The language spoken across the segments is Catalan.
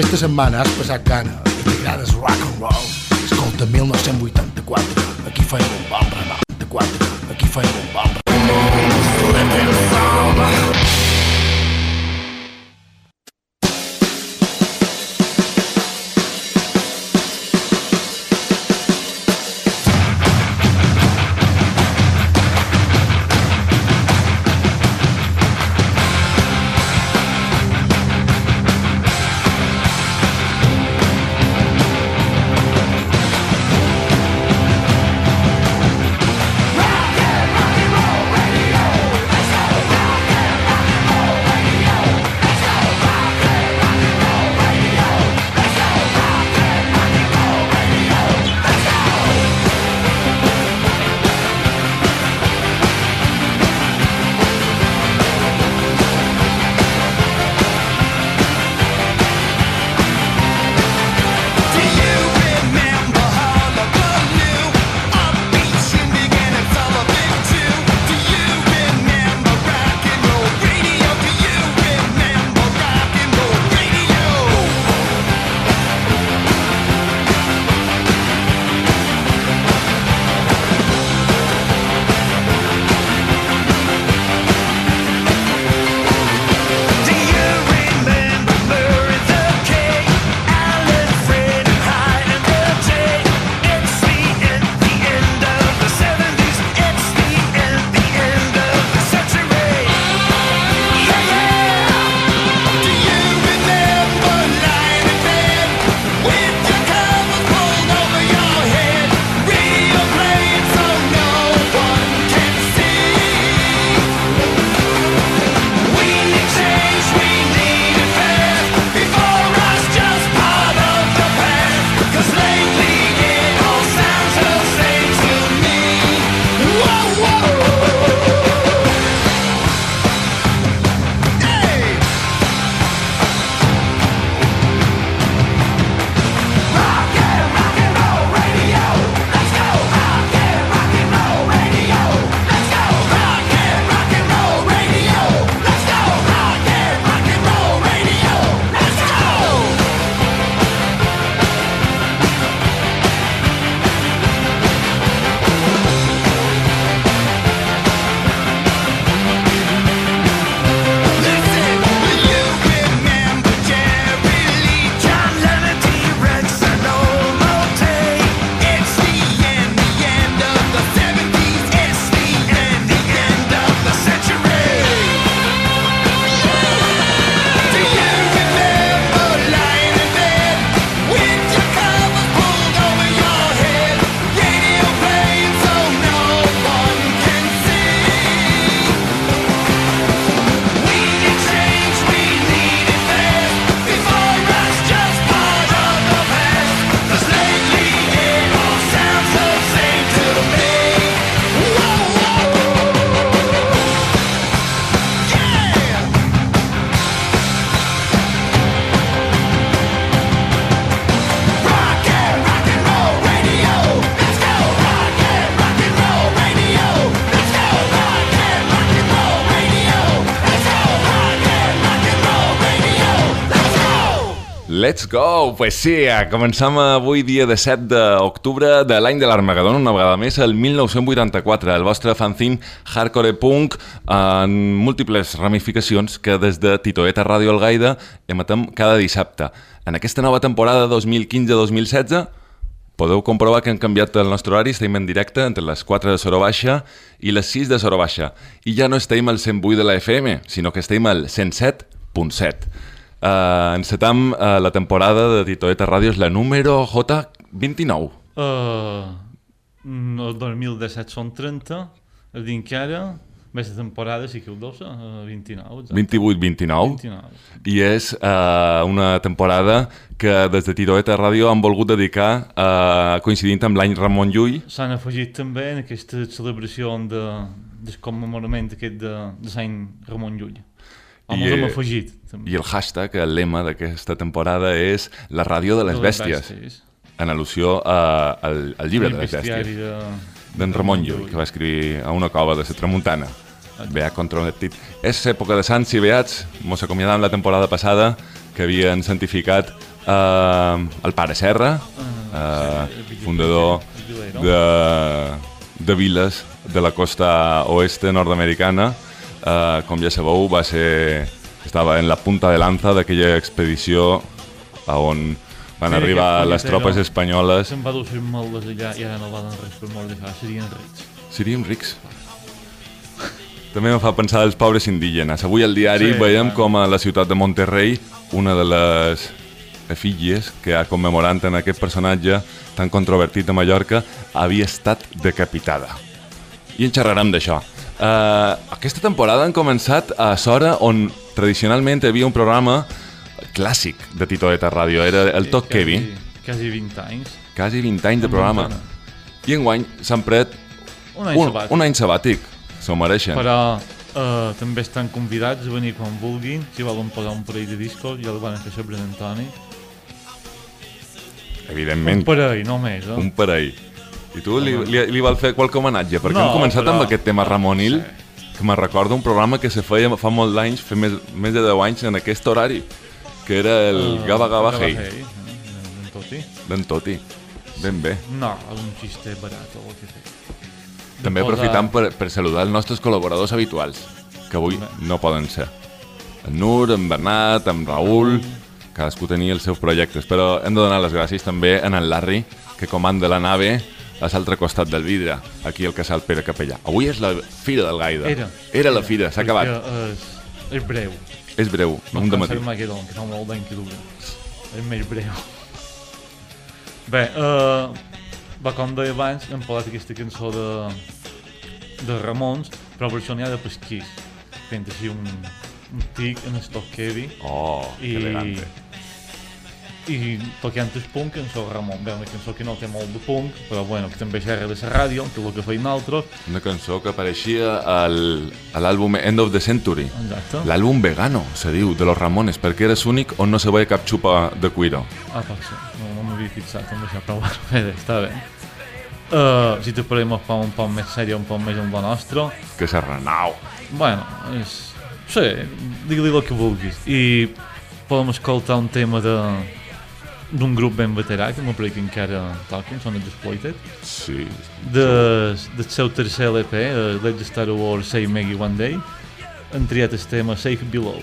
Aquesta setmana has passat gana i t'agrades Let's go! Pues sí, eh, començam avui dia de 7 d'octubre de l'any de l'Armagedon, una vegada més, el 1984, el vostre fanzine hardcore punk en múltiples ramificacions que des de Titoeta Ràdio Algaida emetem cada dissabte. En aquesta nova temporada 2015-2016 podeu comprovar que han canviat el nostre horari, estem en directe entre les 4 de Soro Baixa i les 6 de Soro Baixa. I ja no estem al 108 de la FM, sinó que estem al 107.7. Uh, encetam uh, la temporada de Titoeta Ràdio, és la número J29. Uh, el 2017 són 30, es diu que ara, més de temporada sí que ho 12, uh, 29. exacte. 28-29. 29. I és uh, una temporada que des de Titoeta Ràdio han volgut dedicar uh, coincidint amb l'any Ramon Llull. S'han afegit també en aquesta celebració de, del commemorament aquest de, de Sant Ramon Llull. I, Home, hem eh, afegit. També. I el hashtag, el lema d'aquesta temporada és la ràdio de les De bèsties, en al·lusió a, al, al llibre de les bèsties de... d'en Ramon Llull, que va escriure a una cova de la Tramuntana. Beat un tit. És època de Sants i Beats, mos acomiadàvem la temporada passada, que havien santificat eh, el pare Serra, eh, fundador de, de viles de la costa oeste nord-americana. Eh, com ja sabeu, va ser, estava en la punta de lanza d'aquella expedició a on van Sí, arribar les tropes punyetero. espanyoles. Se'n va dur ser moltes allà i ara no valen res per mort d'això, serien rics. Seríem rics. També em fa pensar els pobres indígenes. Avui al diari Sí, veiem clar. com a la ciutat de Monterrey, una de les efígies que ha commemorant en aquest personatge tan controvertit de Mallorca, havia estat decapitada. I en xerrarem d'això. Uh, aquesta temporada han començat a Sora, on tradicionalment hi havia un programa clàssic de Titoeta Ràdio, era el Toc Kevi, Quasi 20 anys. quasi 20 anys de programa. I enguany s'han pres Un any un, sabàtic. un any sabàtic. S'ho mereixen. Però eh, també estan convidats a venir quan vulguin. Si volen posar un parell de discos, ja el van fer sobre en Antoni. Evidentment, Un parell, no més, eh? un parell. I tu li, li, li vas fer qualque homenatge, perquè No, hem començat però- amb aquest tema Ramonil, que me recorda un programa que se feia fa molt d'anys, fa més, més de 10 anys en aquest horari, que era el Eh, Gaba Gaba Hey, eh, en Toti. d'en Toti. Ben bé. No, és un xiste barat o que. De També aprofitant per, per saludar els nostres col·laboradors habituals, que avui Bé. no poden ser. En Nur, en Bernat, en Raül, cadascú tenia els seus projectes, però hem de donar les gràcies també en el Larry, que comanda la nave a l'altre costat del vidre, aquí al casal Pere Capellà. Avui és la Fira del Gaida. Era. Era la Fira, s'ha acabat. És, és breu. És breu, No un de com matí. Armageddon, que fa molt dura. És més breu. Bé, uh, va, com deia abans, hem parlat d'aquesta cançó de, de Ramons, però versionada de pesquís, fent així un, un tic en el toc Kevi Oh, que elegante. I tocant el punk en so Ramon. Bé, una cançó que no té molt de punk, però bueno, que també xerra de la ràdio, que és el que feim nosaltres. Una cançó que apareixia al, a l'àlbum End of the Century. Exacte. L'àlbum vegano, se diu, de los Ramones, perquè era l'únic on no se veia cap xupa de cuiro. Ah, pot ser. No, no m'havia fixat en això, però bueno, bé, està bé. Uh, si te parlem un poc, un poc més sèrio, un poc més amb la nostra, Que se renau. bueno, és... Sí, digue-li el que vulguis. I podem escoltar un tema de d'un grup ben veterà, que m'ho pareix que encara toquen, són els Exploited, Sí. de, del seu tercer LP, uh, Let's Star Wars Say Maggie One Day, han triat el tema Safe Below.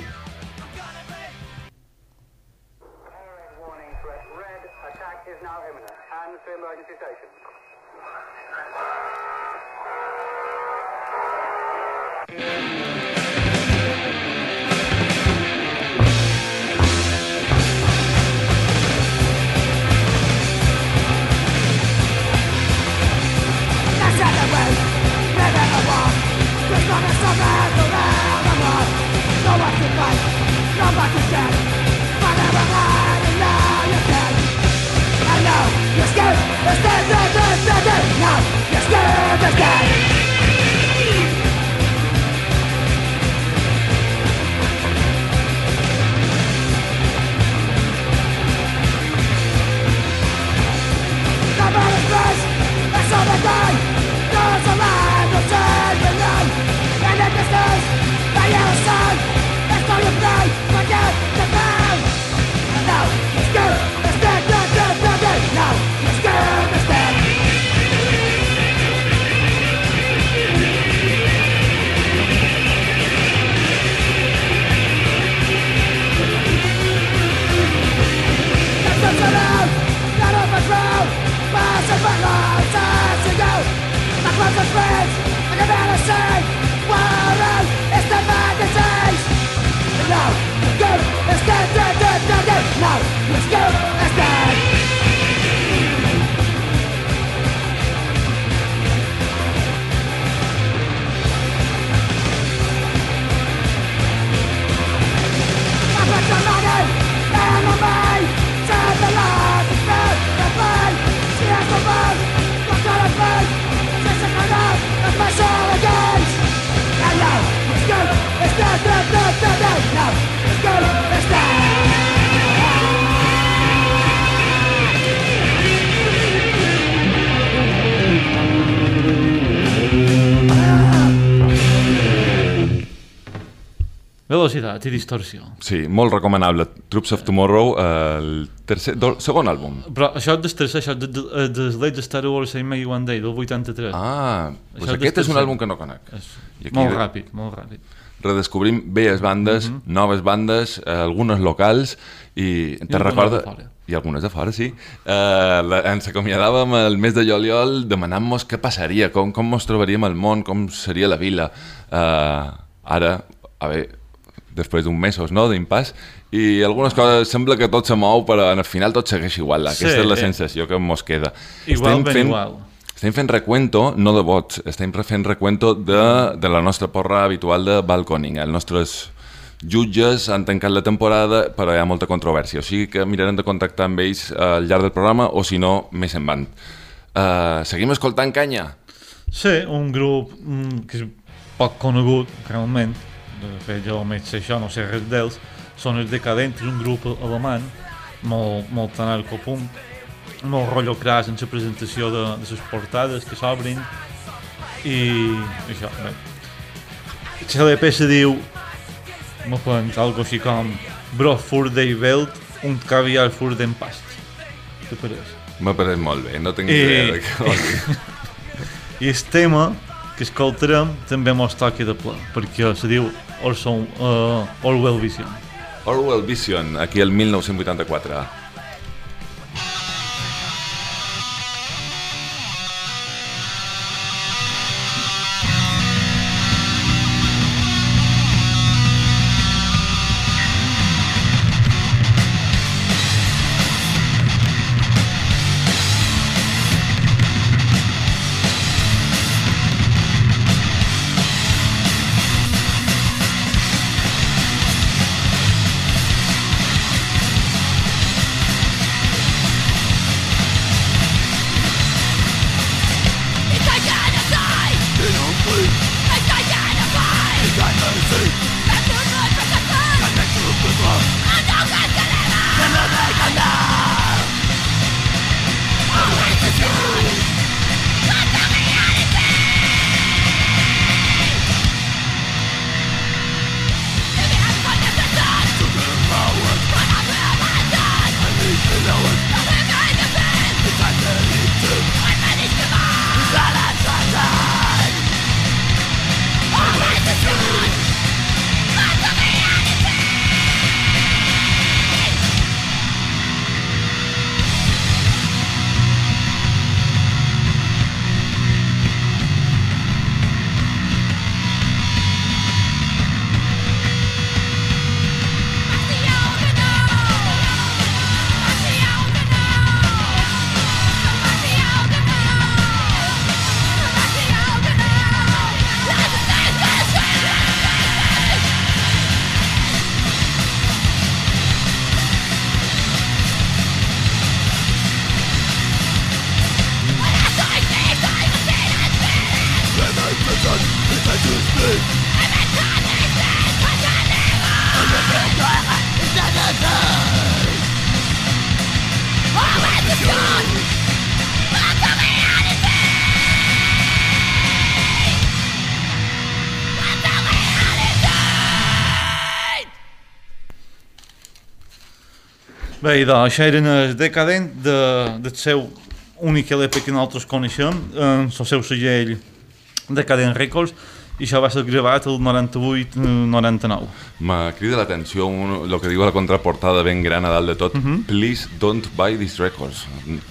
Velocitat i distorsió. Sí, molt recomanable. Troops of Tomorrow, eh, el tercer, do, segon àlbum. Però això és del tercer, això és de, de, de Star Wars i Maggie One Day, del 83. Ah, doncs és aquest és un àlbum que no conec. És I aquí molt de- ràpid, molt ràpid. Redescobrim velles bandes, Mhm. noves bandes, eh, algunes locals, i te recorda... I algunes de fora, sí. Eh, la, ens acomiadàvem el mes de juliol demanant-nos què passaria, com, com ens trobaríem al món, com seria la vila. Eh, ara, a veure, després d'un mesos no, d'impàs, i algunes coses sembla que tot se mou, però al final tot segueix igual. Aquesta Sí, és la eh. sensació que ens queda. Igual, ben igual. Estem fent recuento, no de vots, estem fent recuento de, de la nostra porra habitual de balconing. Els nostres jutges han tancat la temporada, però hi ha molta controvèrsia. O sigui que mirarem de contactar amb ells al llarg del programa, o si no, més en van. Uh, seguim escoltant canya? Sí, un grup mm, que és poc conegut, realment. De jo almenys això, no sé res d'ells. Són els Decadents, un grup alemany, molt, molt anarcopunk, molt rotllo crash en la presentació de, de les portades que s'obrin i això, bé. La LP se diu me penso, algo així com Brot für die Welt und Kaviar für den Past. Què pareix? M'ha pareix molt bé, no tinc I- idea de què vol dir. I el tema que escoltarem també mos toca de ple, perquè se diu Orson, uh, Orwell Vision. Orwell Vision, aquí el 1984. Bé, idò, això eren el decadent de, del seu únic LP que nosaltres coneixem, en el seu segell Decadent Records, i això va ser gravat el 98-99. Me crida l'atenció el que diu la contraportada ben gran a dalt de tot. Please don't buy these records.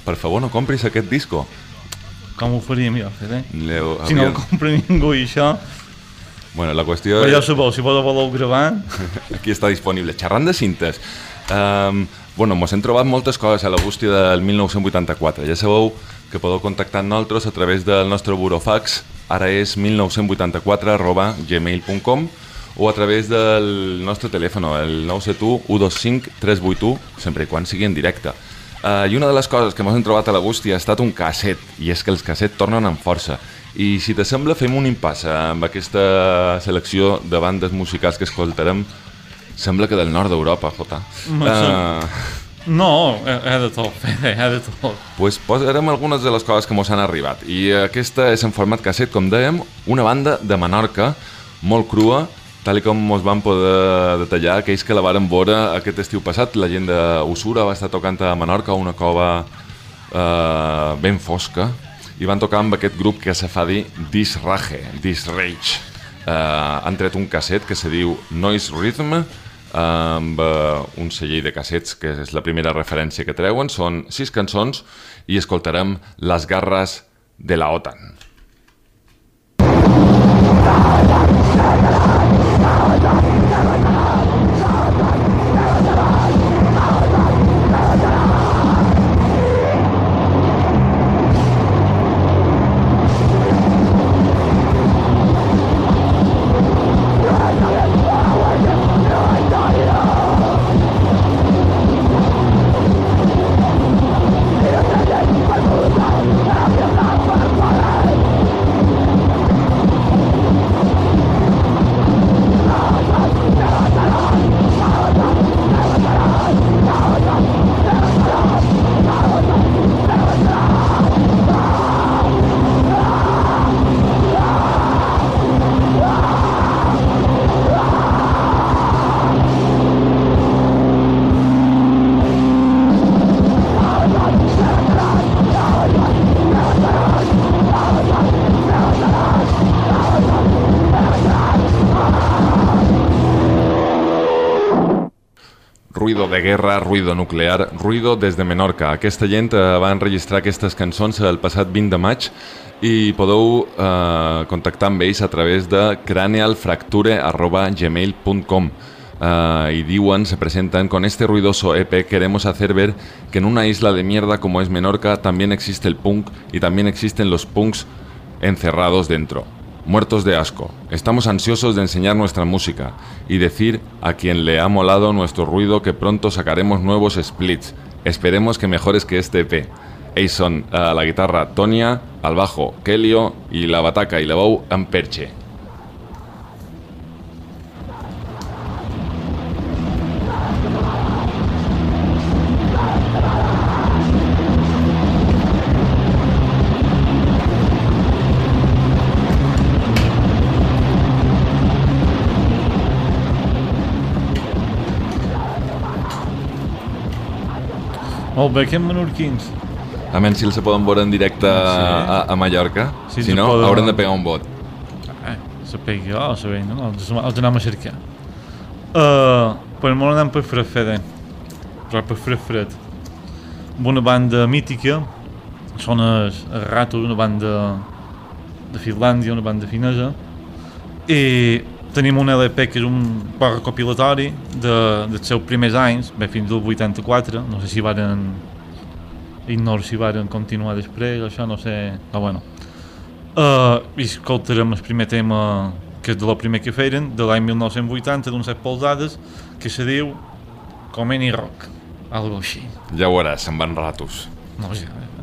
Per favor, no compris aquest disco. Com ho faríem jo, fet, eh? Leo, Si no ho compra ningú i això, Bueno, la qüestió però ja ho és... sabeu, si voleu, voleu gravar, Aquí està disponible. Xerrant de cintes. Um, bueno, mos hem trobat moltes coses a la bústia del 1984. Ja sabeu que podeu contactar amb nosaltres a través del nostre burofax, ara és 1984 arroba gmail.com o a través del nostre telèfon, el 971 125 381, sempre i quan sigui en directe. Uh, I una de les coses que ens hem trobat a la bústia ha estat un casset, i és que els cassets tornen amb força. I si t'assembla, fem un impàs amb aquesta selecció de bandes musicals que escoltarem. Sembla que del nord d'Europa, Jota. Uh, no, he, de tot, Fede, he de tot. pues posarem algunes de les coses que mos han arribat. I aquesta és en format casset, com dèiem, una banda de Menorca, molt crua, tal com ens van poder detallar aquells que la varen veure aquest estiu passat, la gent d'Usura va estar tocant a Menorca una cova eh, ben fosca i van tocar amb aquest grup que se fa dir Disrage, Disrage. Eh, han tret un casset que se diu Noise Rhythm amb eh, un celler de cassets que és la primera referència que treuen, són sis cançons i escoltarem Les garres de la OTAN. De guerra, ruido nuclear, ruido des de Menorca. Aquesta gent eh, va enregistrar aquestes cançons el passat 20 de maig i podeu eh, contactar amb ells a través de cranealfracture.gmail.com eh, y diuen, se presentan con este ruidoso EP queremos hacer ver que en una isla de mierda como es Menorca también existe el punk y también existen los punks encerrados dentro. Muertos de asco. Estamos ansiosos de enseñar nuestra música y decir a quien le ha molado nuestro ruido que pronto sacaremos nuevos splits. Esperemos que mejores que este EP. Ells són a la guitarra Tonia, al bajo Kelio i la bataca i la veu en Molt bé, que menorquins. A menys si els poden veure en directe a, a Mallorca. Sí, si no, poden- haurem de pegar un vot. Eh, se pegui, oh, se veig, no? Els, els anem a cercar. Uh, per molt anem per fred fred, però per fred fred. Amb una banda mítica, són els Ratos, una banda de Finlàndia, una banda finesa, i tenim un LP que és un poc recopilatori de, dels seus primers anys, bé, fins al 84, no sé si varen ignoro si varen continuar després, això no sé, però bueno. Uh, I escoltarem el primer tema que és de lo primer que feren, de l'any 1980, d'un set polzades, que se diu Comeni Rock, algo així. Ja ho veuràs, se'n van ratos. No sé, eh?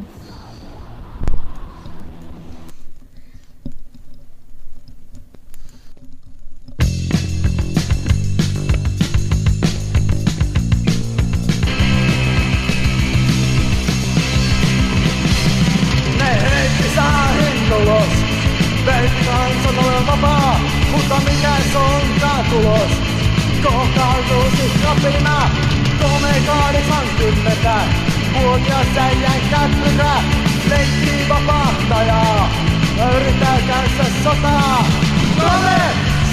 katsot ole vapaa, mutta mikä se on tää tulos? Kohtautuu kapina, kolme kahdeksan kymmentä, vuotia säijän kätrytä, leikkii vapahtajaa, yrittää käydä sotaa. Kone,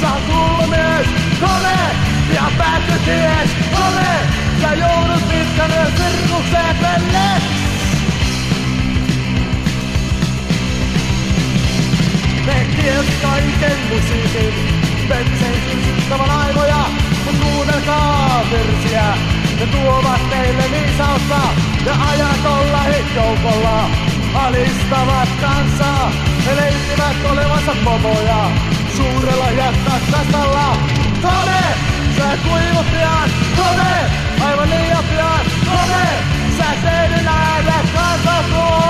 saa tulla mies, kone, ja päätty ties, kone, sä joudut pitkänä sirkukseen pelleen. Se kirjoittaa ikenmusiikin, Betseen susittavan aivoja, kun kuunnelkaa virsiä. Ne tuovat teille viisautta ja ajatolla hitjoukolla alistavat kansaa. He leikkivät olevansa pomoja suurella jättäkastalla. Tode, sä kuivu pian, tode, aivan liian pian, tode, sä seudun äärellä kasvatuun.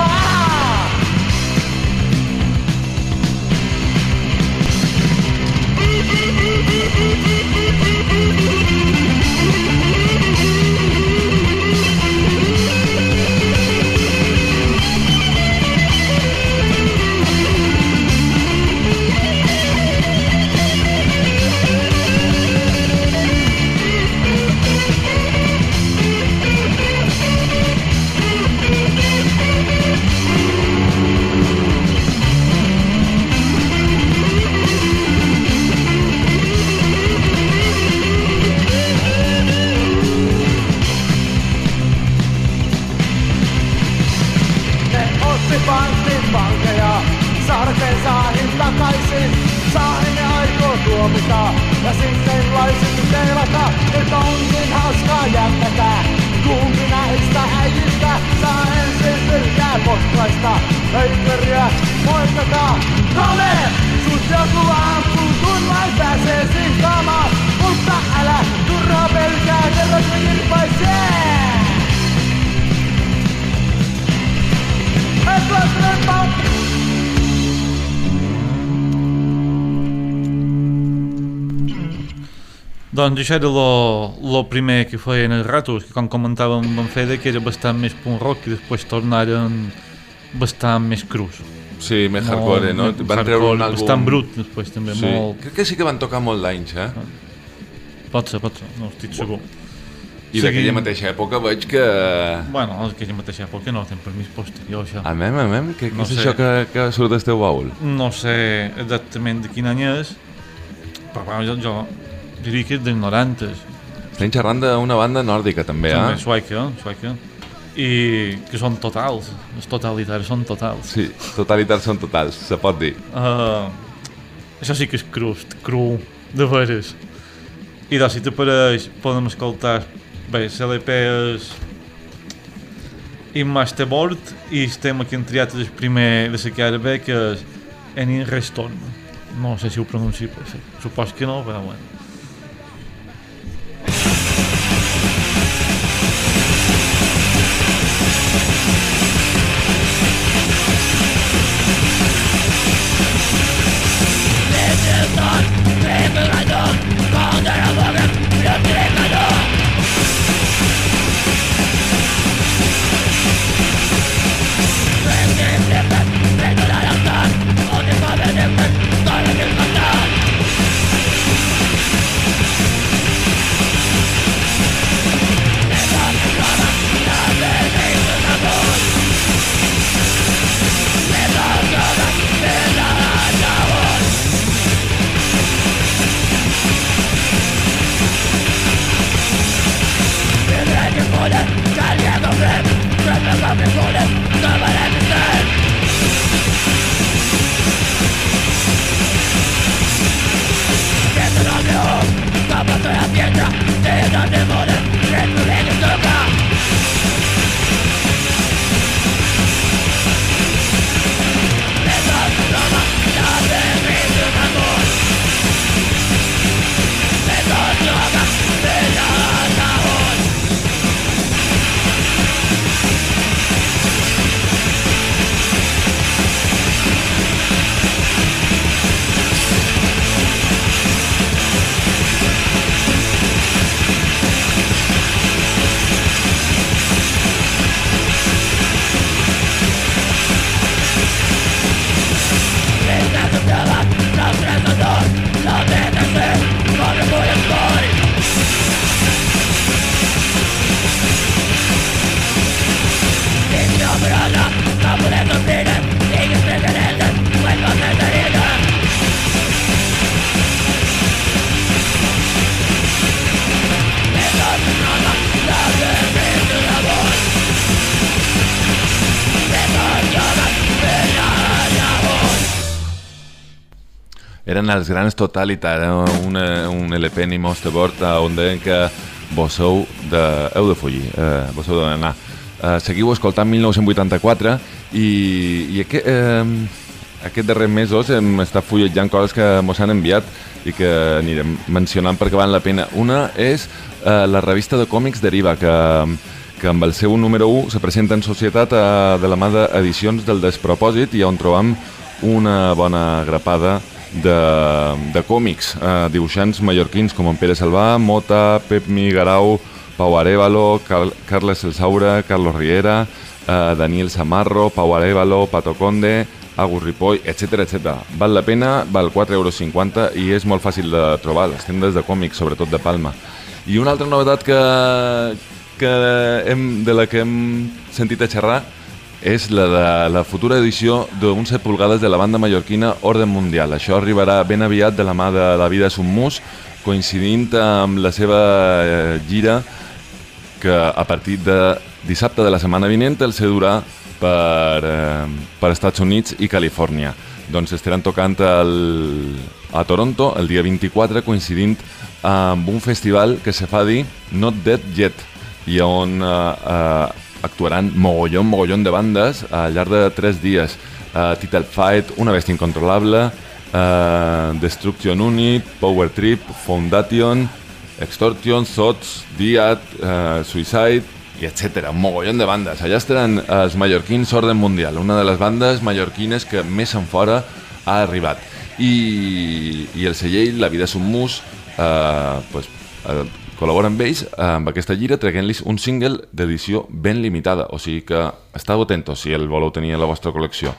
Takaisin, saamme aikoo tuomita. Ja sitten laisin teilata, nyt onkin hauskaa jättätä. Kumpi näistä äijistä saa ensin pyrkää potkaista. Höykköriä moikkata, kone! Sut joku ampuu, kun vain pääsee sihtaamaan. Mutta älä turhaa pelkää, kerran se kirpaisee! Et trempa! Doncs això era lo, lo primer que feien els ratos, que com comentàvem en Fede, que era bastant més punk rock i després tornaren bastant més crus. Sí, més hardcore, no? més Van treure un àlbum... Bastant brut, després també, Sí. molt... Crec que sí que van tocar molt d'anys, eh? Pot ser, pot ser, no estic segur. I d'aquella mateixa època veig que... Bueno, jo mateixa època no tenen permís posterior, això. Amem, amem, què, què No és sé. això que, que surt del teu baúl? No sé exactament de quin any és, però bueno, jo, jo diria que és dels 90 Estem xerrant d'una banda nòrdica, també, també eh? sueca, sueca, i que són totals, els totalitaris són totals. Sí, totalitars són totals, se pot dir. Uh, això sí que és cru, cru, de veres. I doncs, si t'apareix, podem escoltar, bé, l'LP és In Masterboard i estem aquí en triat el primer de la que ara ve, que és Enin Reston. No sé si ho pronuncio, però sí. supos que no, però bueno. Els grans Totalitar, eh, una, un LP ni Monsterboard eh, on deien que vos sou de... heu de fugir, eh, vos heu d'anar. Eh, seguiu escoltant 1984 i, i aquest, eh, aquest darrer mesos hem estat fullejant coses que mos han enviat i que anirem mencionant perquè val la pena. Una és eh, la revista de còmics Deriva, que, que amb el seu número 1 se presenta en societat eh, de la mà d'edicions del Despropòsit i on trobam una bona grapada de còmics, eh, dibuixants mallorquins com en Pere Salvà, Mota, Pep Migarau, Pau Arevalo, Car Carles Elsaura, Carlos Riera, eh, Daniel Samarro, Pau Arevalo, Pato Conde, Agus Ripoll, etc etc. Val la pena, val 4,50 euros i és molt fàcil de trobar les tendes de còmics, sobretot de Palma. I una altra novetat que, que hem, de la que hem sentit a xerrar és la de la futura edició d'un 7 pulgades de la banda mallorquina Orden Mundial. Això arribarà ben aviat de la mà de la vida Submus, coincidint amb la seva eh, gira que a partir de dissabte de la setmana vinent el se durà per, eh, per Estats Units i Califòrnia. Doncs estaran tocant el, a Toronto el dia 24, coincidint amb un festival que se fa dir Not Dead Yet, i on eh, eh, actuaran mogollon, mogollon de bandes al llarg de tres dies. Uh, Title Fight, Una Bestia Incontrolable, uh, Destruction Unit, Power Trip, Foundation, Extortion, Sots, Diat, uh, Suicide, i etc. Un mogollon de bandes. Allà estaran els mallorquins Orden Mundial, una de les bandes mallorquines que més en fora ha arribat. I, i el celler, La vida és un mus, eh, pues, eh, col·labora amb ells amb aquesta gira traient-los un single d'edició ben limitada, o sigui que estàu atentos si el voleu tenir a la vostra col·lecció.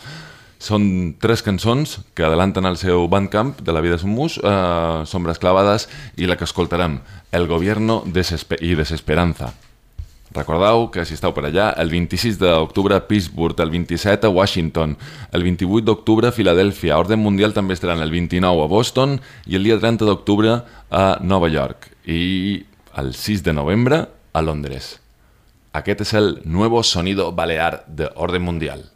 Són tres cançons que adelanten el seu Bandcamp de La vida és un mus, eh, Sombras clavades i la que escoltarem, El gobierno desespe i desesperanza. Recordeu que si esteu per allà, el 26 d'octubre a Pittsburgh, el 27 a Washington, el 28 d'octubre a Filadèlfia, Orden Mundial també estaran el 29 a Boston i el dia 30 d'octubre a Nova York i el 6 de novembre a Londres. Aquest és el Nuevo Sonido Balear de Orden Mundial.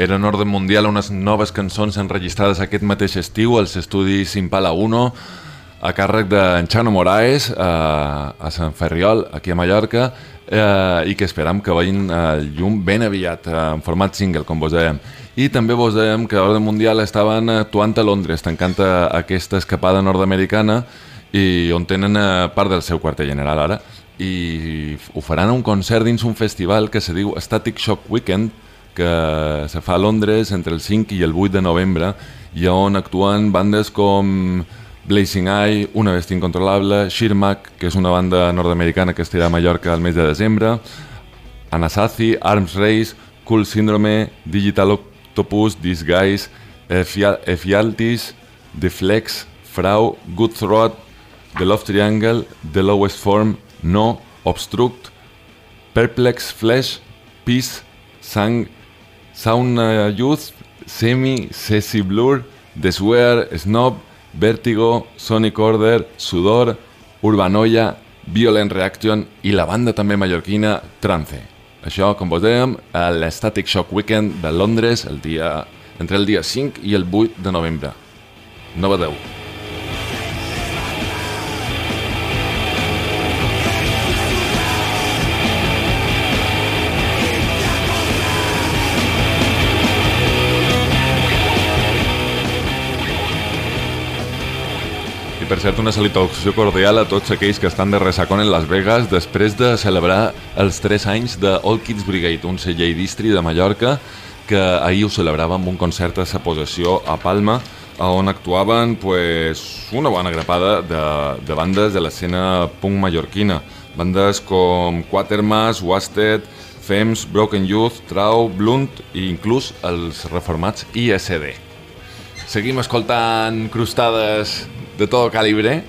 Era en ordre mundial unes noves cançons enregistrades aquest mateix estiu als estudis Impala 1 a càrrec d'en Chano Moraes a, a Sant Ferriol, aquí a Mallorca eh, i que esperam que vagin al llum ben aviat eh, en format single, com vos dèiem. I també vos dèiem que a l'ordre mundial estaven actuant a Londres, tancant aquesta escapada nord-americana i on tenen eh, part del seu quarter general ara i ho faran un concert dins un festival que se diu Static Shock Weekend que se fa a Londres entre el 5 i el 8 de novembre i on actuen bandes com Blazing Eye, Una Bestia Incontrolable, Shirmak, que és una banda nord-americana que estarà a Mallorca el mes de desembre, Anasazi, Arms Race, Cool Syndrome, Digital Octopus, Disguise, Efialtis, The Flex, Frau, Good Throat, The Love Triangle, The Lowest Form, No, Obstruct, Perplex Flesh, Peace, Sang, Uh, Youth, Semi, Ceci Blur, The Swear, Snob, Vértigo, Sonic Order, Sudor, Urbanoia, Violent Reaction i la banda també mallorquina Trance. Això, com vos dèiem, a l'Static Shock Weekend de Londres el dia, entre el dia 5 i el 8 de novembre. No badeu. Per cert, una salutació cordial a tots aquells que estan de ressacón en Las Vegas després de celebrar els 3 anys de All Kids Brigade, un celler distri de Mallorca que ahir ho celebrava amb un concert a sa possessió a Palma on actuaven pues, una bona grapada de, de bandes de l'escena punk mallorquina. Bandes com Quatermass, Wasted, Fems, Broken Youth, Trau, Blunt i inclús els reformats ISD. Seguim escoltant crustades de tot calibre.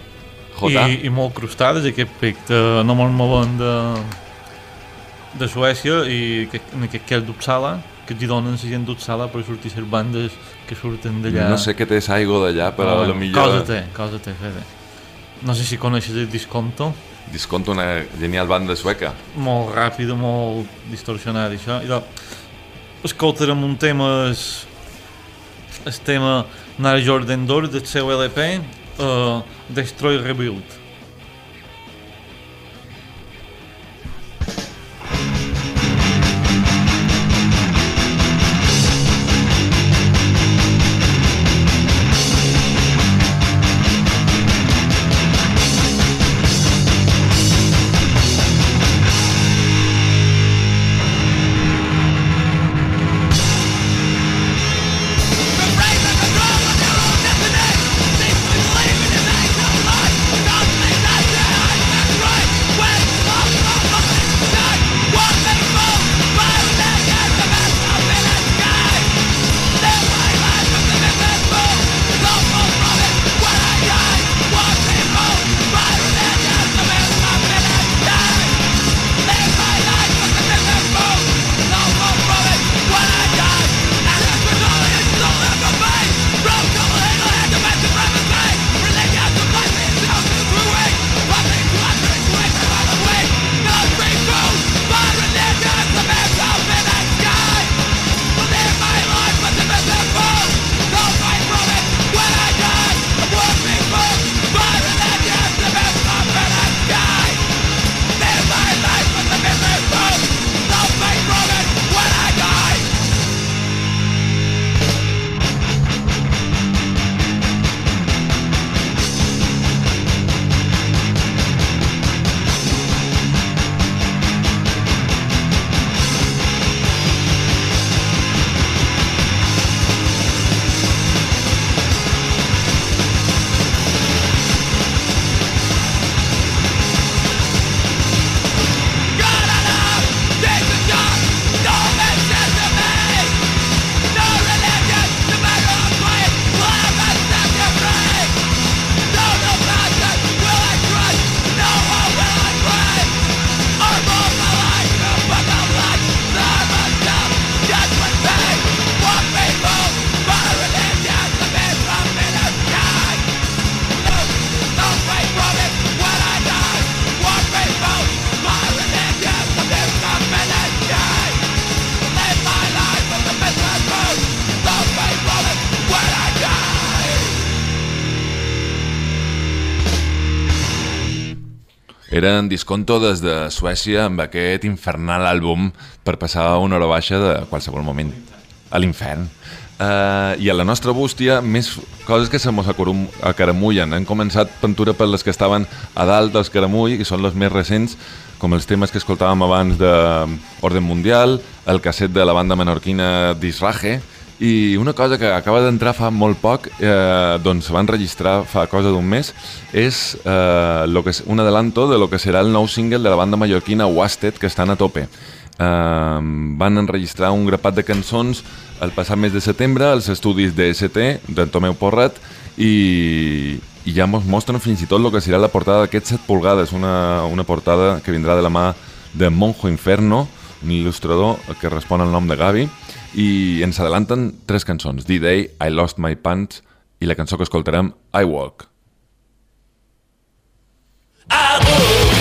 Jota. I, i molt crustades aquest aspecte no molt movent de, de Suècia i que, en aquest cas d'Uppsala que t'hi donen la gent d'Uppsala per sortir les bandes que surten d'allà No sé què té l'aigua d'allà, però Ah, a lo millor cosa té, cosa té, Fede no sé si coneixes el Disconto disconto una genial banda sueca. molt ràpida, molt distorsionada i això i doncs, escoltarem un tema el, tema Nara Jordan Door del seu LP uh, Destroy Rebuild Eren disconto des de Suècia amb aquest infernal àlbum per passar una hora baixa de qualsevol moment a l'infern. Uh, I a la nostra bústia, més coses que se mos acaramullen. Han començat pintura per les que estaven a dalt dels caramull, que són les més recents, com els temes que escoltàvem abans d'Orden Mundial, el casset de la banda menorquina Disraje, i una cosa que acaba d'entrar fa molt poc, eh, doncs van registrar fa cosa d'un mes, és eh, lo que un adelanto de lo que serà el nou single de la banda mallorquina Wasted, que estan a tope. Eh, van enregistrar un grapat de cançons el passat mes de setembre als estudis de ST, d'en Tomeu Porrat, i, i ja mos mostren fins i tot el que serà la portada d'aquests 7 polgades, una, una portada que vindrà de la mà de Monjo Inferno, un il·lustrador que respon al nom de Gavi, i ens adelanten tres cançons, D-Day, I Lost My Pants i la cançó que escoltarem, I Walk. What is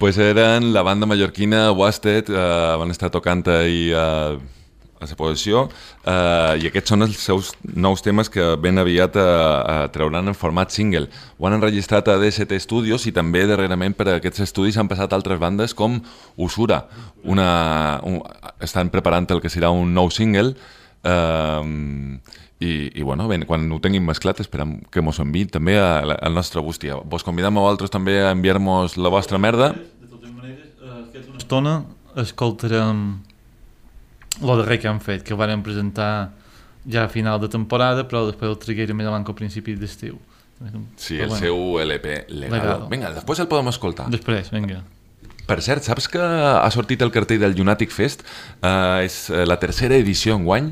pues eren la banda mallorquina Wasted, eh, van estar tocant ahir eh, a la posició eh, i aquests són els seus nous temes que ben aviat eh, eh, trauran en format single. Ho han enregistrat a DST Studios i també darrerament per a aquests estudis han passat altres bandes com Usura. Una, un, estan preparant el que serà un nou single eh, i, i bueno, ben, quan ho tinguin mesclat esperem que mos enviïn també al nostre bústia. Vos convidam a vosaltres també a enviar-nos la vostra merda. De totes maneres, eh, aquesta una estona escoltarem el darrer que han fet, que varen presentar ja a final de temporada, però després el traguérem més avant que a principi d'estiu. Sí, Però el bueno, seu LP Legado. Legado. Vinga, després el podem escoltar. Després, vinga. Per cert, saps que ha sortit el cartell del Lunatic Fest? Uh, és eh, la tercera edició enguany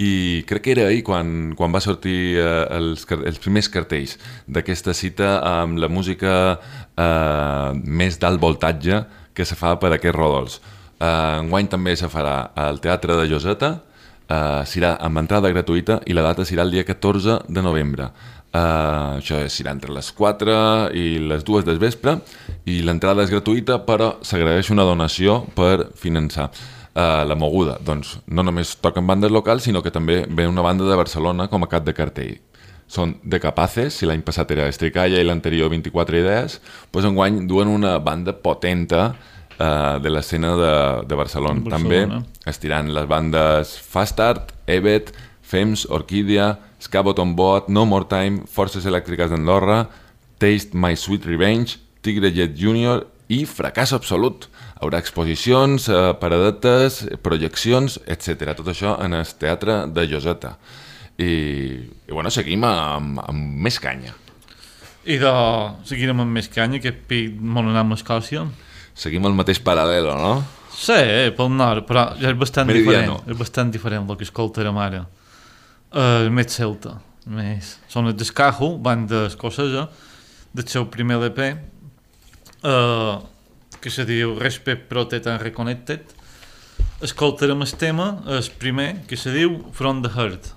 i crec que era ahir quan, quan va sortir uh, els, els primers cartells d'aquesta cita amb la música uh, més d'alt voltatge que se fa per aquests rodols. Uh, enguany també se farà al Teatre de Lloseta, uh, serà amb entrada gratuïta i la data serà el dia 14 de novembre. Uh, això serà entre les 4 i les 2 del vespre i l'entrada és gratuïta però s'agraeix una donació per finançar uh, la moguda. Doncs no només toquen bandes locals sinó que també ve una banda de Barcelona com a cap de cartell. Són de Capaces, si l'any passat era Estricalla i l'anterior 24 idees, doncs enguany duen una banda potenta uh, de l'escena de, de Barcelona. De També Barcelona. estiran les bandes Fast Art, Evet, Fems, Orquídea, Scabot on Boat, No More Time, Forces Elèctriques d'Andorra, Taste My Sweet Revenge, Tigre Jet Junior i Fracàs Absolut. Haurà exposicions, eh, paradetes, projeccions, etc. Tot això en el Teatre de Lloseta. I, i bueno, seguim amb, amb més canya. I de... seguirem amb més canya, que pic molt anar amb Escòcia. Seguim el mateix paral·lelo, no? Sí, pel nord, però ja és bastant Meridiano. diferent. És bastant diferent el que escoltarem ara. Uh, més celta. Més... Són els d'Escajo, banda escocesa, del seu primer LP, uh, que se diu Respect, Protect and Reconnected. Escoltarem el tema, el primer, que se diu From the Heart.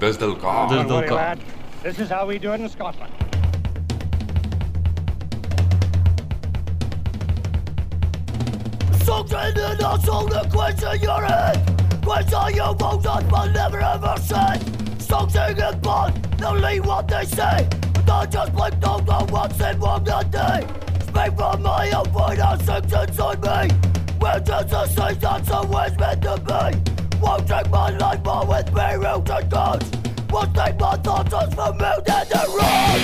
Des del cor. Des Don't del cor. This is how we do it in Scotland. Something in the soul that question your head Question your emotions but never ever said Something in blood, they'll leave what they say But I just blame those on what's in wrong that day Speak from my own point, I sinks inside me. We're just the same, that's always meant to be. Won't take my life more with me roots and guns Won't take my thoughts as from me than the road.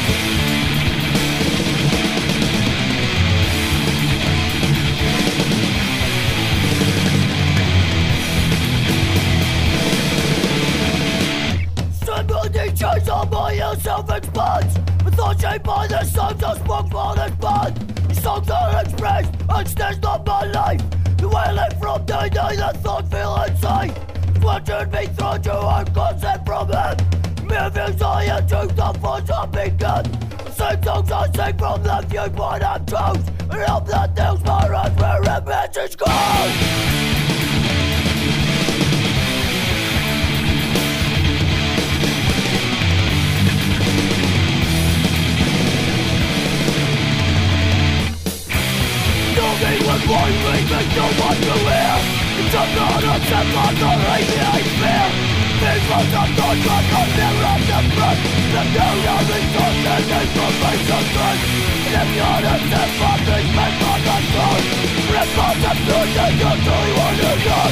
Somebody chase on my yourself expands With thoughts shaped by the songs I spoke for this band These songs are expressed and staged on my life The way I live from day to day the thoughts feel insane Watching me through to a concept from him Mere views I and truth the thoughts I begun Same songs I sing from the viewpoint I chose And hope that things my eyes where a message goes Nothing was one reason no one to hear It's a lot of them on the radio I fear These was a thought but on never of the front The new of resources information trust And if you're a step up this man on the throne Responsibility you. truly want to know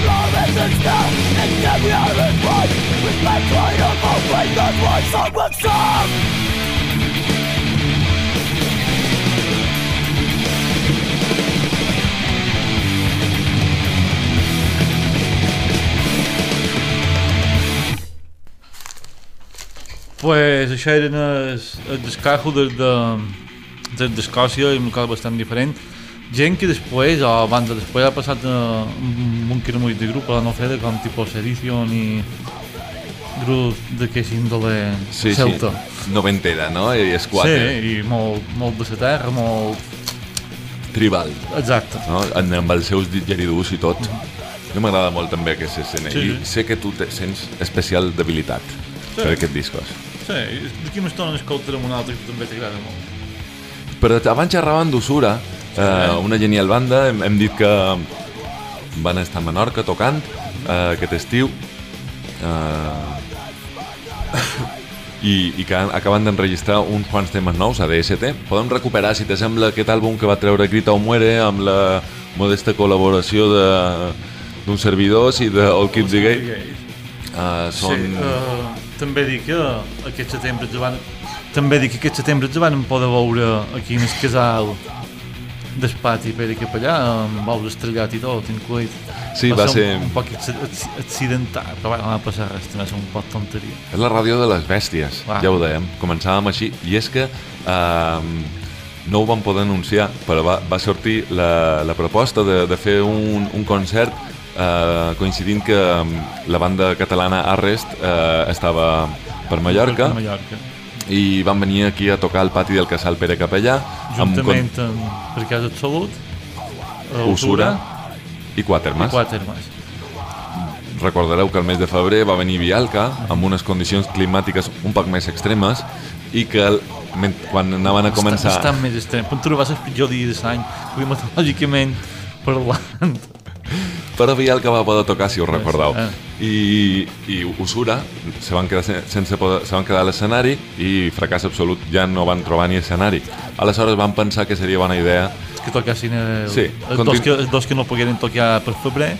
Love is a step and every other one Respect for your own way that's why song was sung Pues això eren els, els d'Escajo des de, des d'Escòcia, i un local bastant diferent. Gent que després, o abans de després, ha passat a un, un quilometre de grup la Nofeda, com tipus Sedition i grups d'aquesta índole Sí, celta. sí. Noventera, no? I és quatre. Sí, i molt, molt de la terra, molt... Tribal. Exacte. no? En- amb els seus didgeridús i tot. A mi m'agrada molt també aquesta escena Sí, i sí. sé que tu te sents especial debilitat Sí. per aquest discos. Sí, d'aquí una estona escoltarem un altre que també t'agrada molt. Però abans xerraven d'Usura, Uh, una genial banda, hem, hem dit que van estar a Menorca tocant uh, aquest estiu. Uh, i, i que acaben d'enregistrar uns quants temes nous a DST. Podem recuperar, si te sembla, aquest àlbum que va treure Grita o Muere amb la modesta col·laboració de- d'un servidor i de All Kids Brigade. Uh, són... Sí, uh, també dic que aquest setembre ens van... També dic que aquest setembre ens van poder veure aquí en el casal del pati per aquí per allà, amb ous estrellat i tot, incluït. Sí, va ser- Un, un poc acc- acc- accidentat, però bueno, no va passar res, també és un poc tonteria. És la ràdio de les bèsties, Clar. ja ho dèiem. Començàvem així, i és que eh, no ho vam poder anunciar, però va, va sortir la, la proposta de, de fer un, un concert eh, coincidint que mm, la banda catalana Arrest eh, estava per Mallorca Per Mallorca. i van venir aquí a tocar al pati del Casal Pere Capellà amb Juntament amb, per Casa de Salut, eh, Usura i i Quatermas. Quatermas. Recordareu que el mes de febrer va venir Vialca amb unes condicions climàtiques un poc més extremes i que el, quan anaven a començar... Està, està més extrem. Pot trobar el pitjor dia de l'any, climatològicament parlant. Però Vialca va poder tocar, si us recordeu. Ah. I, I Usura se van quedar sen- sense poder, se van quedar a l'escenari i fracàs absolut, ja no van trobar ni escenari. Aleshores van pensar que seria bona idea que tocassin el, Sí, continu- dos que, dos que no pogueren tocar per febrer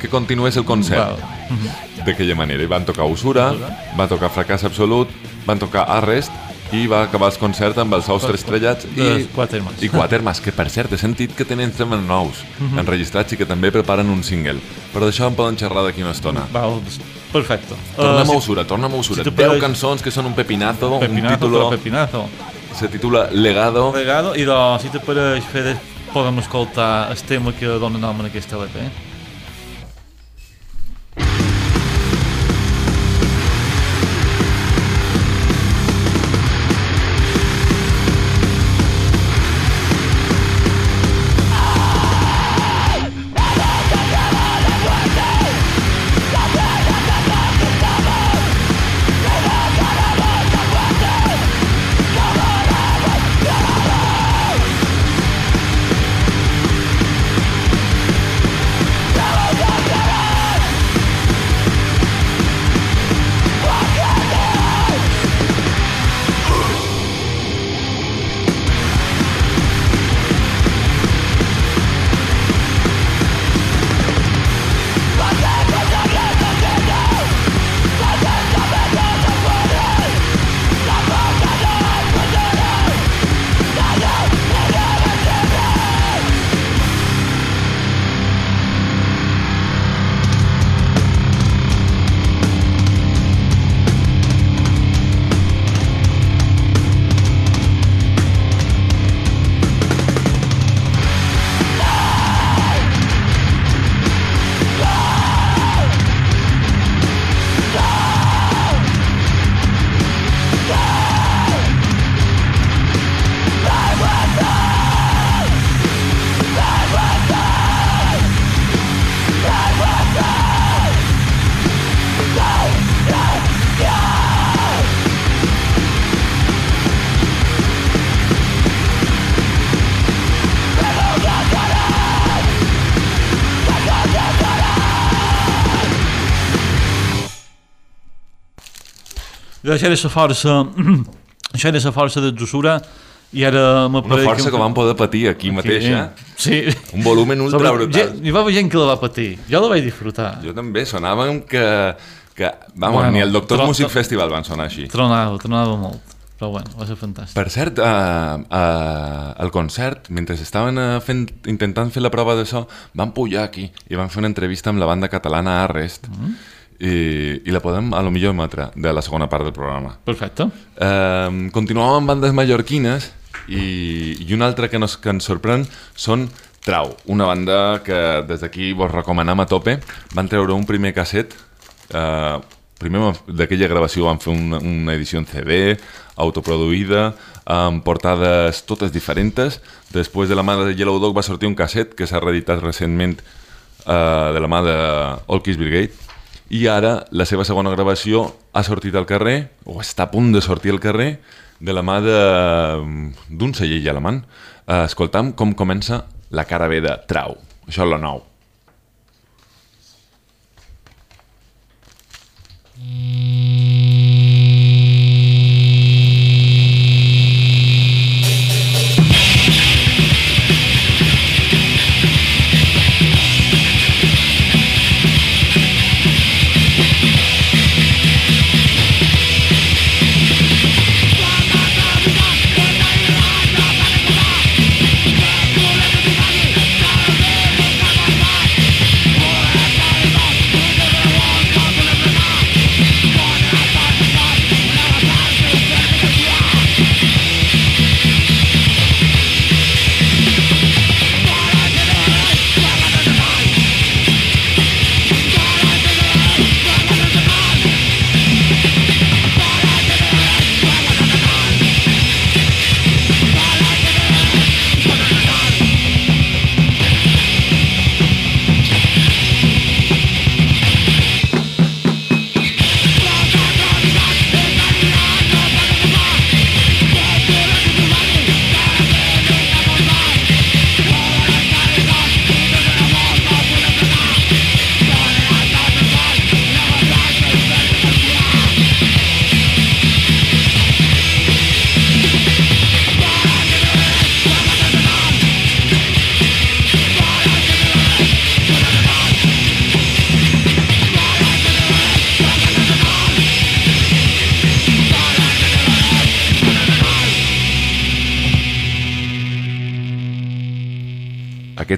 que continués el concert Val. d'aquella manera. I van tocar Usura, va tocar Fracàs Absolut, van tocar Arrest i va acabar el concert amb els ous tres estrellats i, de Quatermas. i Quatermas, que per cert he sentit que tenen temes nous enregistrats i que també preparen un single. Però d'això en poden xerrar d'aquí una estona. Val, perfecto. Tornem Eh, a si- Usura, tornem a Usura. si te 10 pareix- cançons que són un pepinazo, un Pepinazo, título, però pepinazo. se titula Legado. Regado, i doncs, si te pareix, Fede, podem escoltar el tema que dona nom a aquesta LP. Això era la força... això era la força de Jusura i ara Una força que vam poder patir aquí mateix, eh? Sí. Un volumen ultra Sobre- brutal. gent- Hi va haver gent que la va patir. Jo la vaig disfrutar. Jo també, sonàvem que... que vamos, Bueno, ni el Doctor tro- Music Festival van sonar així. Tronava, tronava molt. Però bueno, va ser fantàstic. Per cert, uh, uh, al concert, mentre estaven uh, fent, intentant fer la prova de so, van pujar aquí i van fer una entrevista amb la banda catalana Arrest Mm. I, i la podem a lo millor emetre de la segona part del programa. Perfecte. Uh, continuem amb bandes mallorquines i, i una altra que, nos, que ens sorprèn són Trau, una banda que des d'aquí vos recomanem a tope. Van treure un primer casset, uh, primer d'aquella gravació van fer una, una edició en CD, autoproduïda, amb portades totes diferents. Després de la mà de Yellow Dog va sortir un casset que s'ha reeditat recentment uh, de la mà de All Kiss Brigade i ara la seva segona gravació ha sortit al carrer, o està a punt de sortir al carrer, de la mà d'un celler alemany, eh, escoltam com comença la cara B de Trau. Això és la nou.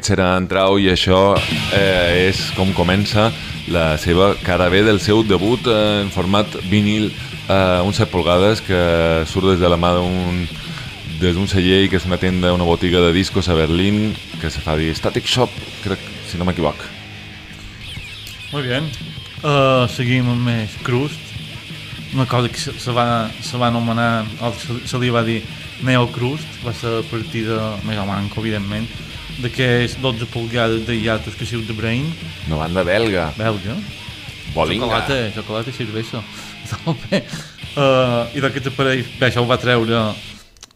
Aquest serà en Trau i això eh, és com comença la seva cara B del seu debut eh, en format vinil eh, un 7 polgades que surt des de la mà d'un des d'un celler que és una tenda, una botiga de discos a Berlín que se fa dir Static Shop, crec, si no m'equivoc. Molt bé. Uh, seguim amb més Crust. Una cosa que se, se, va, se va anomenar, o se, se li va dir Neo Crust, va ser a partir de més o manco, evidentment, d'aquests 12 polgades de hiatus que siu de Brain, Una banda belga, belga. Bolinga. Xocolata, xocolata i cervesa. Uh, I d'aquest aparell, bé, això ho va treure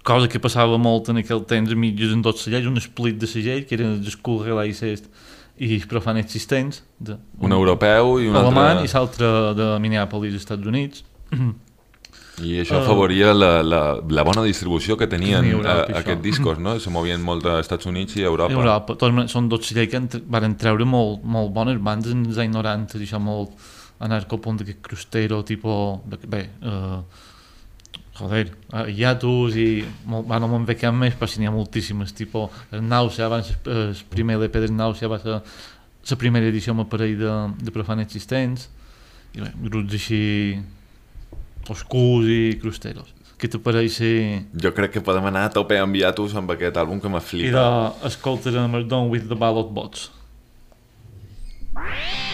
cosa que passava molt en aquell temps a mitges en dos cellers, un split de segell, que eren els Skull Realized i els Profan Existents, de, un europeu i un alemany altre... i l'altre de Minneapolis, Estats Units. I això Eh, afavoria la, la, la bona distribució que tenien Europa, a, això. aquests discos, no? Se movien molt a Estats Units i a Europa. Europa. Tots ma- són dos cellers que entre, van treure molt, molt bones bandes en els anys 90, i això molt anarcopunt d'aquest crustero, tipo, de, bé, uh, joder, uh, hiatus i molt, bueno, me'n veig més, però si n'hi ha moltíssimes, tipo, el Nàusea, abans el, el primer LP del Nàusea va ser la primera edició amb aparell de, de Profan Existents, i bé, grups així oscurs i crusteros. Què te pareix si... Jo crec que podem anar a tope amb hiatus amb aquest àlbum que m'ha I flipat. d'escoltarem el with the Ballot Bots. Ballot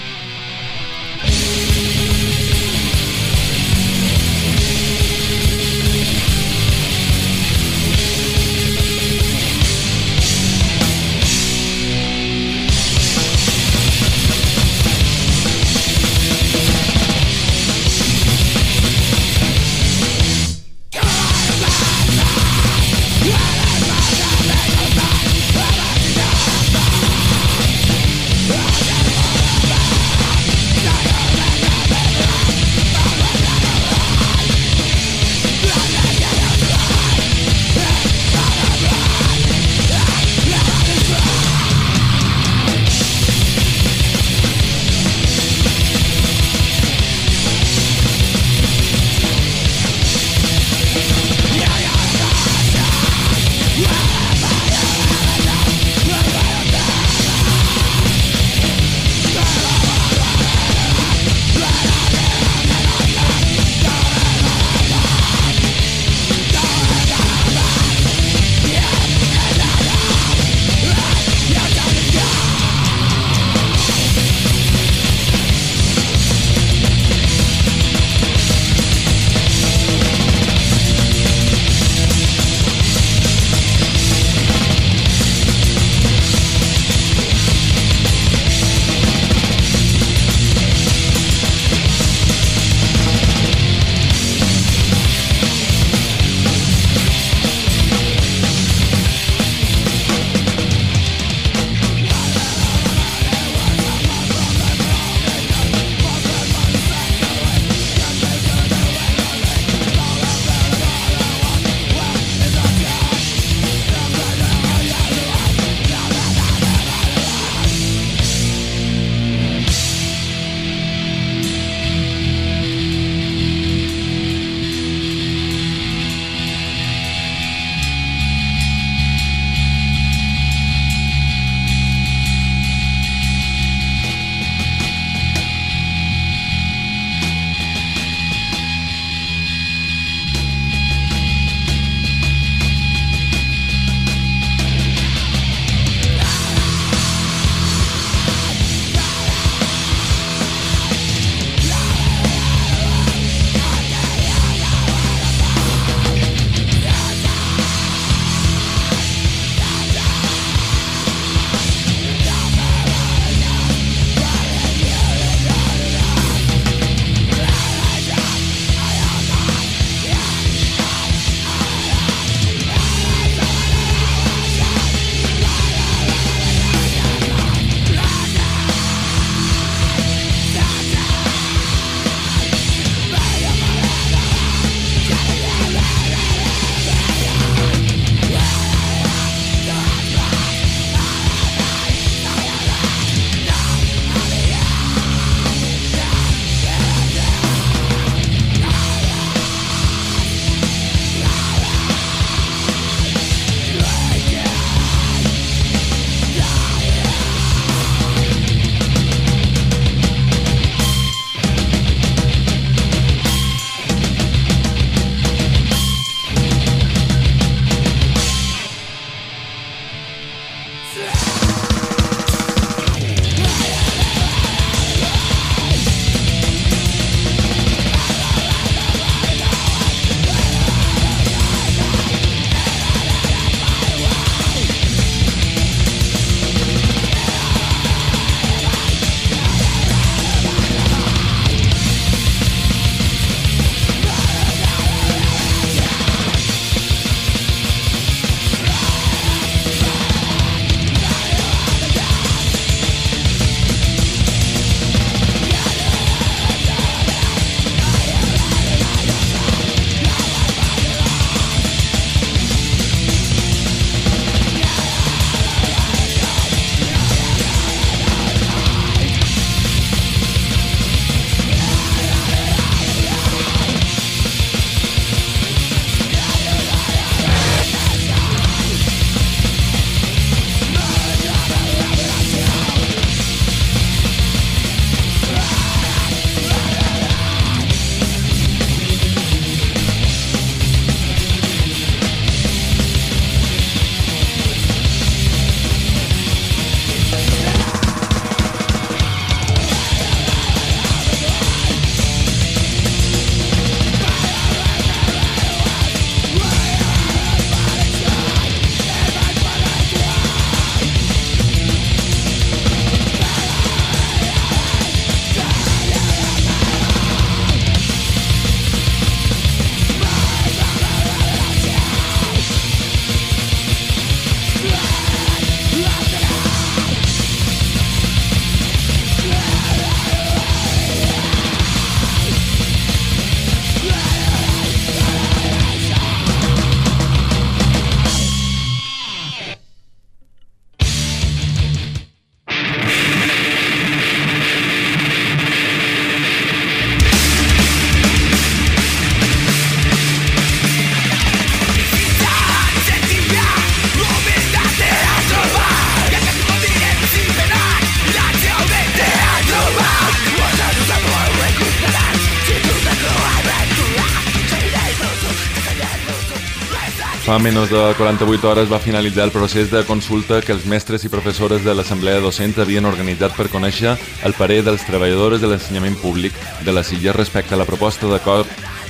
menys de 48 hores va finalitzar el procés de consulta que els mestres i professores de l'Assemblea Docent havien organitzat per conèixer el parer dels treballadors de l'ensenyament públic de les illes respecte a la proposta d'acord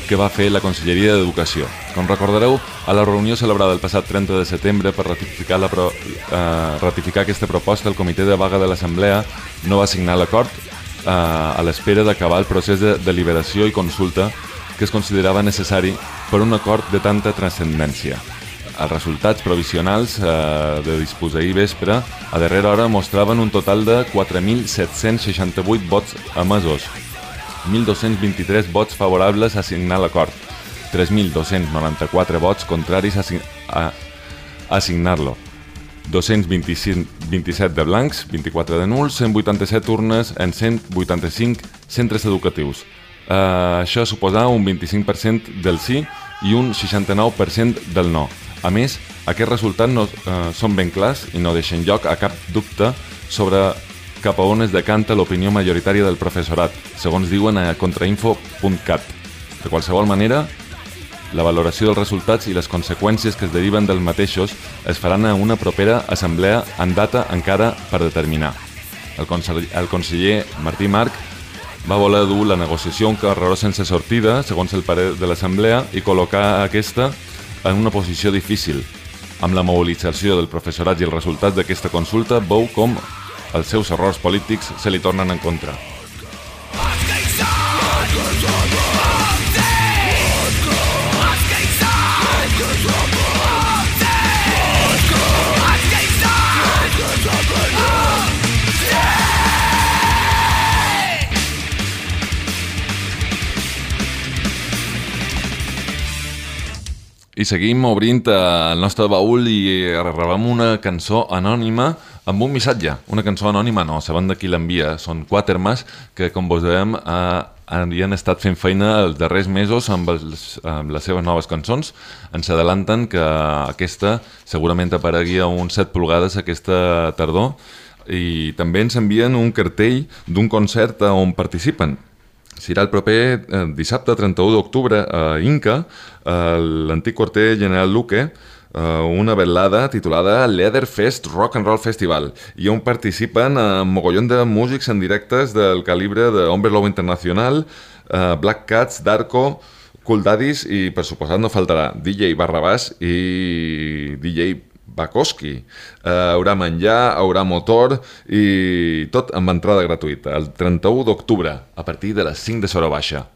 que va fer la Conselleria d'Educació. Com recordareu, a la reunió celebrada el passat 30 de setembre per ratificar, la pro, eh, ratificar aquesta proposta, el comitè de vaga de l'Assemblea no va signar l'acord eh, a l'espera d'acabar el procés de deliberació i consulta que es considerava necessari per un acord de tanta transcendència. Els resultats provisionals eh, de dispost ahir vespre a darrera hora mostraven un total de 4.768 vots emesos, 1.223 vots favorables a signar l'acord, 3.294 vots contraris a, a, a signar-lo, 227 de blancs, 24 de nuls, 187 urnes en 185 centres educatius. Uh, això suposa un 25% del sí i un 69% del no. A més, aquests resultats no, uh, són ben clars i no deixen lloc a cap dubte sobre cap a on es decanta l'opinió majoritària del professorat, segons diuen a contrainfo.cat. De qualsevol manera, la valoració dels resultats i les conseqüències que es deriven dels mateixos es faran a una propera assemblea en data encara per determinar. El conseller, el conseller Martí Marc va voler dur la negociació un carreró sense sortida, segons el parer de l'Assemblea, i col·locar aquesta en una posició difícil. Amb la mobilització del professorat i el resultat d'aquesta consulta, veu com els seus errors polítics se li tornen en contra. I seguim obrint eh, el nostre baúl i rebem una cançó anònima amb un missatge. Una cançó anònima no, sabem de qui l'envia. Són Quatermas que, com vos dèiem, eh, han estat fent feina els darrers mesos amb, els, amb les seves noves cançons. Ens adelanten que aquesta segurament aparegui a uns 7 pulgades aquesta tardor i també ens envien un cartell d'un concert on participen serà el proper eh, dissabte 31 d'octubre a Inca, l'antic quarter General Luque, una velada titulada Leatherfest Rock and Roll Festival i on participen eh, mogollon de músics en directes del calibre de Hombre Lobo Internacional, eh, Black Cats, Darko, Cool Daddies i per suposat no faltarà DJ Barrabàs i DJ Bakoski. Uh, haurà menjar, haurà motor i tot amb entrada gratuïta, el 31 d'octubre, a partir de les 5 de Sora Baixa.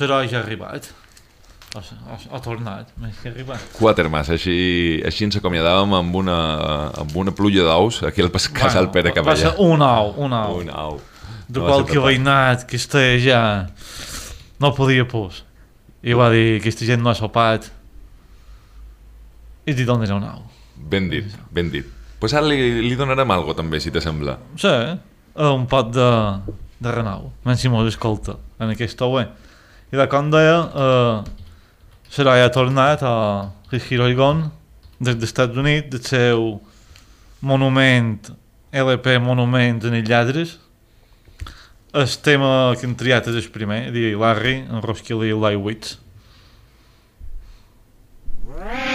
L'heroi ja arribat. Ha, ha, ha tornat, més que arribat. Quatermas, així, així ens acomiadàvem amb una, amb una pluja d'ous aquí al pas- casal Pere Va Cavallà. ser un ou, un ou. Un au. de No va qualque veïnat que estava ja no podia pos i va dir que aquesta gent no ha sopat i t'hi donaré un ou Ben dit, ben dit. Pues ara li, li donarem algo també, si te sembla. sí, eh, un pot de, de renau menys si mos escolta en aquesta web i de com deia eh, serà tornat a Hiro Oregon des dels Estats Units del seu monument LP Monument en els lladres el tema que han triat és el primer, de Larry, en Roskilde i Lightweights. I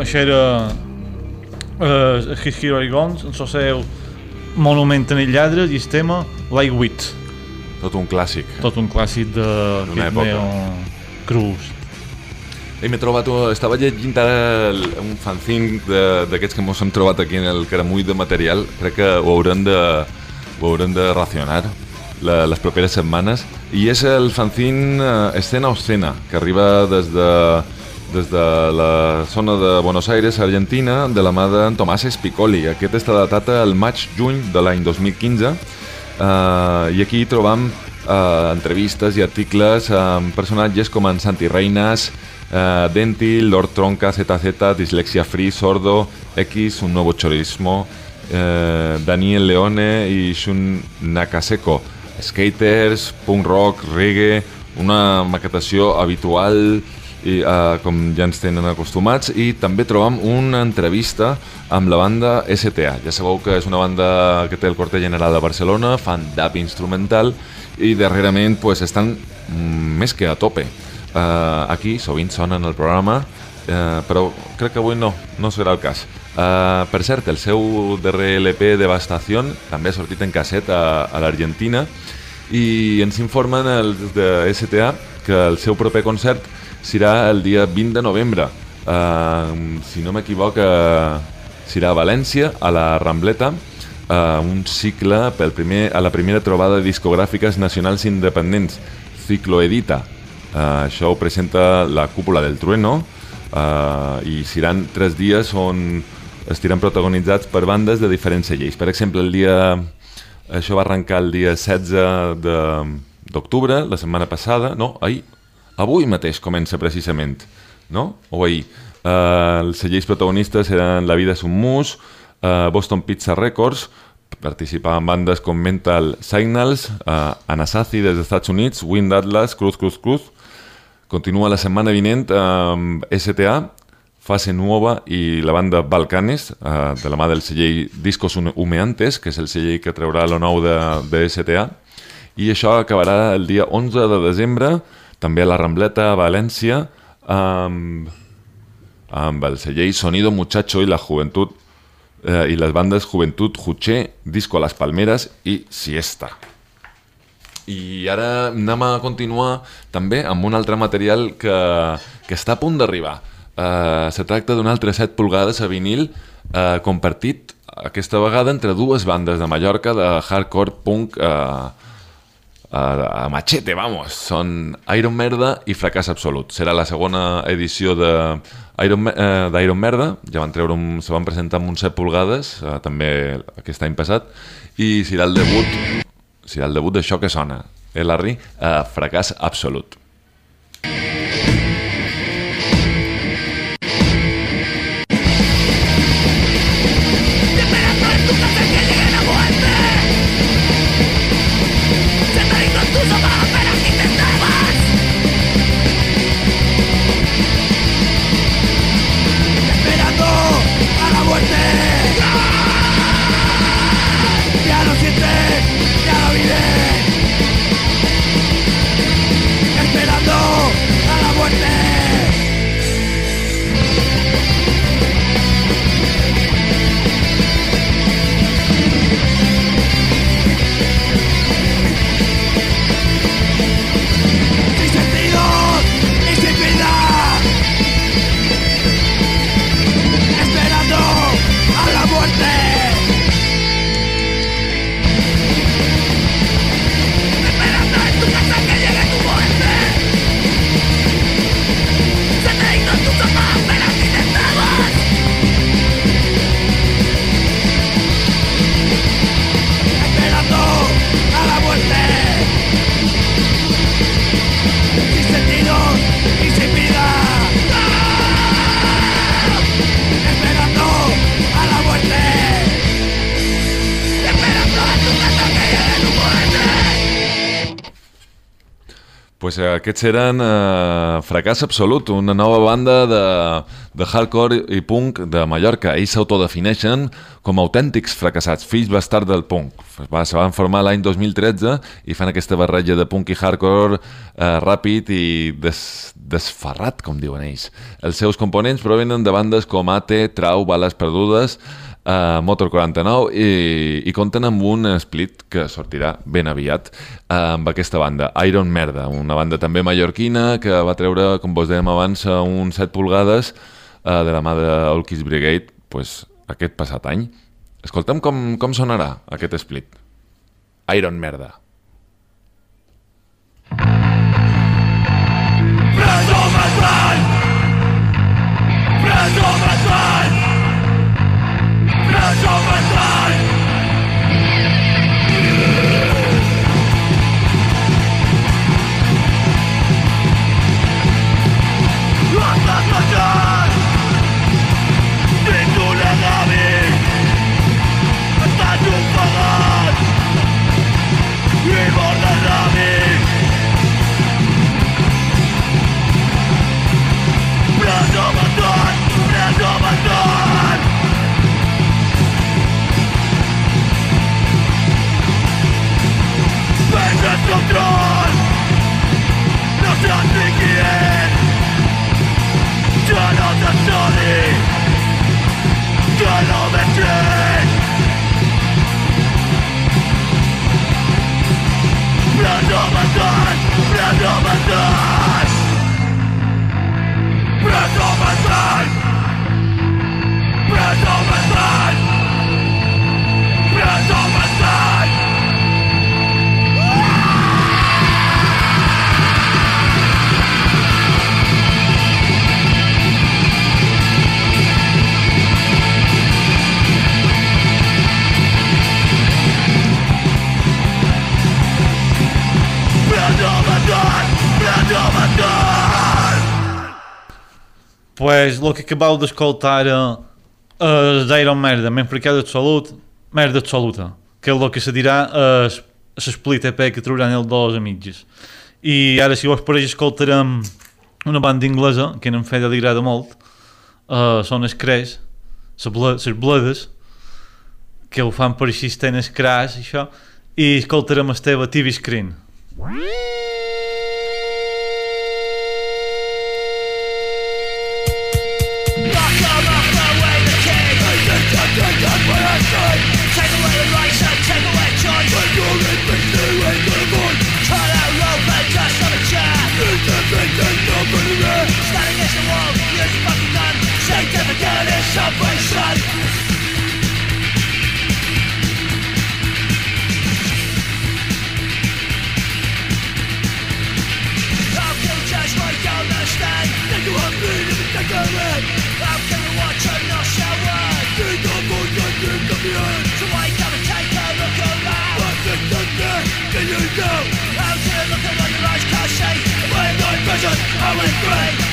de, això era eh, Hiro Origons, en el seu monument en el lladre i el tema Lightweight, Tot un clàssic. tot un clàssic de neo cruz. I m'he trobat, estava llegint ara un fanzine de- d'aquests que ens hem trobat aquí en el caramull de material. Crec que ho haurem de, ho haurem de racionar la, les properes setmanes. I és el fanzine eh, Escena o Escena, que arriba des de, des de la zona de Buenos Aires, Argentina, de la mà d'en Tomàs Espicoli. Aquest està datat al maig-juny de l'any 2015 Uh, I aquí trobam uh, entrevistes i articles amb personatges com en Santi Reinas, uh, Dentil, Lord Tronca, ZZ, Dislexia Free, Sordo, X, Un Nuevo Chorismo, uh, Daniel Leone i Shun Nakaseko. Skaters, punk rock, reggae, una maquetació habitual i, uh, com ja ens tenen acostumats i també trobam una entrevista amb la banda STA. Ja sabeu que és una banda que té el quarter general de Barcelona, fan dub instrumental i darrerament pues, estan mm, més que a tope. Uh, aquí sovint sonen el programa, uh, però crec que avui no, no serà el cas. Uh, per cert, el seu darrer LP Devastación també ha sortit en casset a, a l'Argentina i ens informen els de STA que el seu proper concert serà el dia 20 de novembre. Uh, si no m'equivoc, uh, serà a València, a la Rambleta, uh, un cicle pel primer, a la primera trobada de discogràfiques nacionals independents, Ciclo Edita. Uh, això ho presenta la Cúpula del Trueno uh, i seran tres dies on, estiran protagonitzats per bandes de diferents lleis. Per exemple, el dia... Això va arrencar el dia 16 de- d'octubre, la setmana passada, no, ahir, avui mateix comença precisament, no? O ahir. Uh, els lleis protagonistes eren La vida és un mus, uh, Boston Pizza Records, participaven bandes com Mental Signals, uh, Anasazi des dels Estats Units, Wind Atlas, Cruz Cruz Cruz, Continua la setmana vinent amb STA, Fase Nuova i la banda Balcanes, eh, de la mà del celler Discos Humeantes, que és el celler que traurà lo nou de, de STA. I això acabarà el dia 11 de desembre, també a la Rambleta, a València, amb, amb el celler Sonido Muchacho i la Juventud eh, i les bandes Juventud Juché, Disco Las Palmeras i Siesta. I ara anem a continuar també amb un altre material que, que està a punt d'arribar. Uh, se tracta d'un altre 7 pulgades a vinil uh, compartit aquesta vegada entre dues bandes de Mallorca de hardcore punk uh, a, machete, vamos. Són Iron Merda i Fracàs Absolut. Serà la segona edició de Iron, Me- eh, d'Iron Merda. Ja van treure un, se van presentar amb uns 7 pulgades, eh, també aquest any passat, i serà el debut serà el debut d'això que sona. Eh, Larry? Eh, fracàs absolut. esperando Pues eh, aquests eren eh, Fracàs Absolut, una nova banda de, de hardcore i punk de Mallorca. Ells s'autodefineixen com autèntics fracassats, fills bastard del punk. Va, se van formar l'any 2013 i fan aquesta barreja de punk i hardcore eh, ràpid i des, desferrat, com diuen ells. Els seus components provenen de bandes com AT, Trau, Bales Perdudes, uh, Motor 49 i, i compten amb un split que sortirà ben aviat uh, amb aquesta banda, Iron Merda, una banda també mallorquina que va treure, com vos dèiem abans, uh, un 7 pulgades uh, de la mà de All Kiss Brigade pues, aquest passat any. Escolta'm com, com sonarà aquest split. Iron Merda. Preso. Preso Pues, el que acabeu d'escoltar era és d'Iron Merda, m'hem fricat absolut, merda absoluta, que és el que se dirà és l'split EP que trobaran el dos a mitges. I ara, si vos pareix, escoltarem una banda inglesa que en Fede li agrada molt, uh, són els Crash, les Bledes, que ho fan per així estan els Crash i això, i escoltarem el teva TV Screen. only break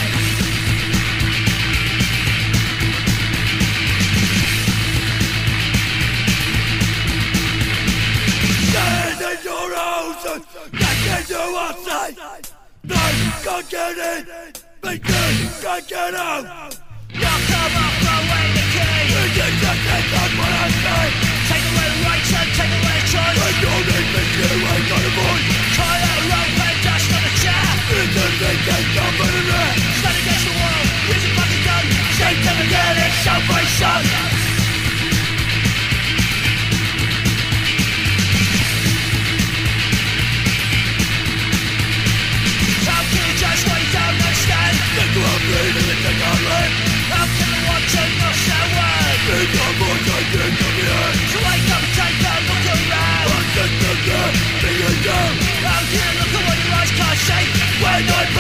your house and get into outside Then you can get in, because you can get out You'll come up away the key Is it just that's what I say? Take away the rights and take away the choice I don't need the key, I got a voice Call out Stand against the world, salvation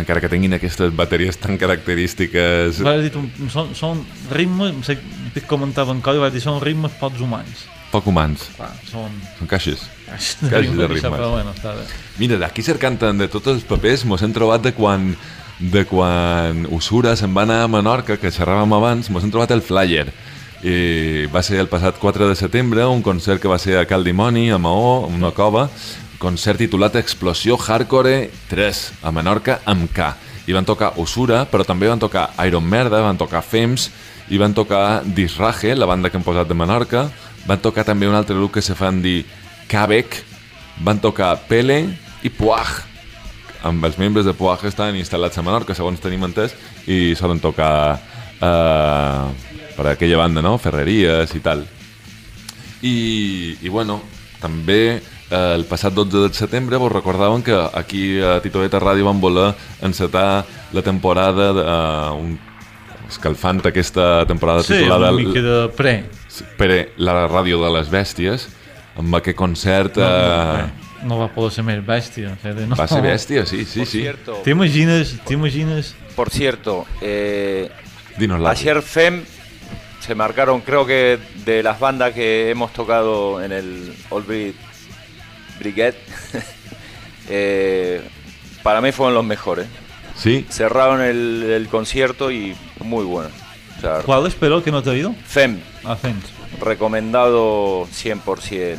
encara que tinguin aquestes bateries tan característiques. Va dir, són, són ritmes, no sé què comentava en codi, va dir, són ritmes pocs humans. Poc humans, Clar, són... són caixes. Caixes Caixes de i això, ritmes. Però bueno, està bé. Mira, d'aquí cercant de tots els papers mos hem trobat de quan de quan Usura se'n va anar a Menorca, que xerràvem abans, mos hem trobat el flyer. I va ser el passat 4 de setembre, un concert que va ser a Cal Dimoni, a Maó, una cova, concert titulat Explosió Hardcore 3, a Menorca amb K. I van tocar Usura, però també van tocar Iron Merda, van tocar Fems, i van tocar Disraje, la banda que hem posat de Menorca, van tocar també un altre grup que se fan dir Kabek, van tocar Pele i Puaj, amb els membres de Puaj estan instal·lats a Menorca, segons tenim entès, i solen tocar eh, per aquella banda, no? Ferreries i tal. I, i bueno, també el passat 12 de setembre vos recordaven que aquí a Titoeta Ràdio van voler encetar la temporada de, uh, un, escalfant aquesta temporada Sí, titulada una mica de pre. per la ràdio de les bèsties amb aquest concert No, eh, no, no va poder ser més bèstia. No. va ser bèstia, sí, sí, Por sí T'imagines, t'imagines... por cierto, eh, dinos la ayer FEM se marcaron, creo que de las bandas que hemos tocado en el Old Bri- Brigade, eh, para mí fueron los mejores. sí, Cerraron el, el concierto y muy bueno. O sea, ¿Cuál espero que no te ha oído? FEM, Ascens. recomendado 100%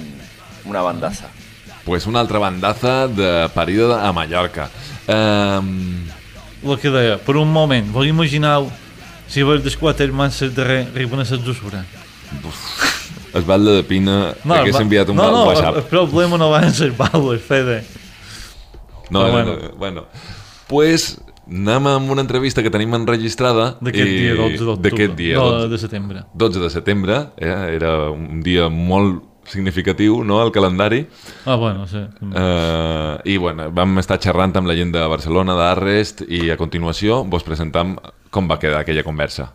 una bandaza. pues una altra bandaza de parida a Mallorca um, El que deia, per un moment, vos imagineu si vos dels quatre hermans del darrer arriben a la Jusura? Es Valde de Pina no, hagués va- enviat un no, no, WhatsApp el problema no van ser bales, Fede. No, no, bueno. no, bueno. Pues anem amb una entrevista que tenim enregistrada. D'aquest i- dia 12 d'octubre. Dia, No, 12, de setembre. 12 de setembre. Eh? Era un dia molt significatiu, no?, al calendari. Ah, bueno, sí. Eh, I, bueno, vam estar xerrant amb la gent de Barcelona, d'Arrest, i a continuació vos presentam com va quedar aquella conversa.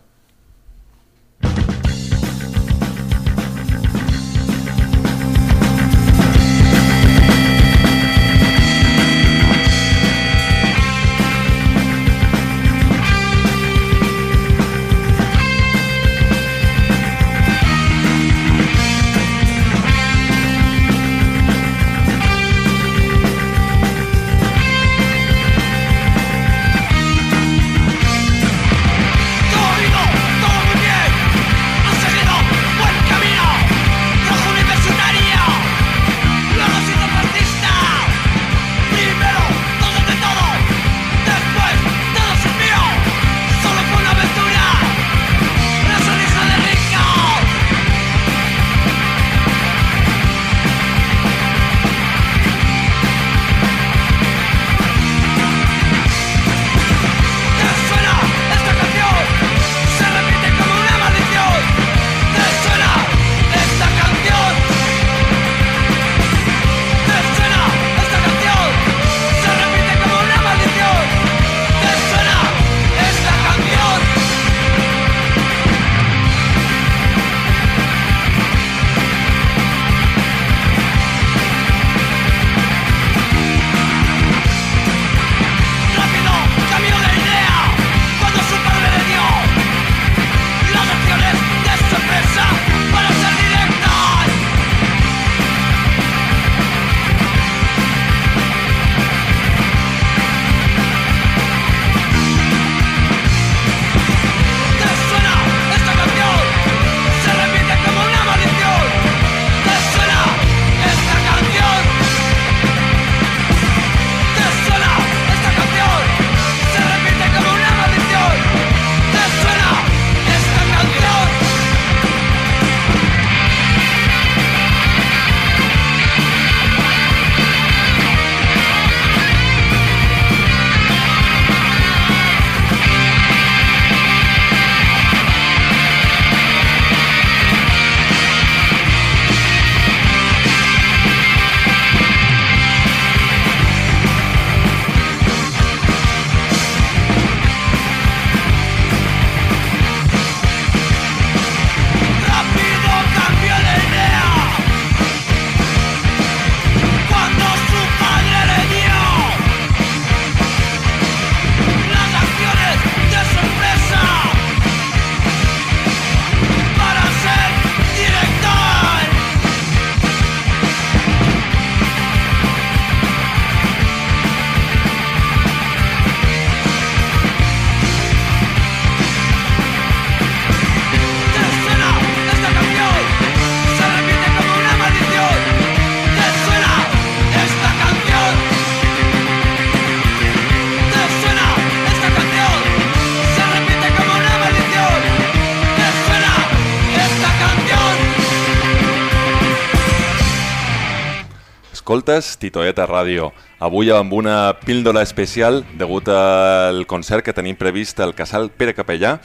Escoltes Titoeta Ràdio. Avui amb una píldora especial degut al concert que tenim previst al Casal Pere Capellà,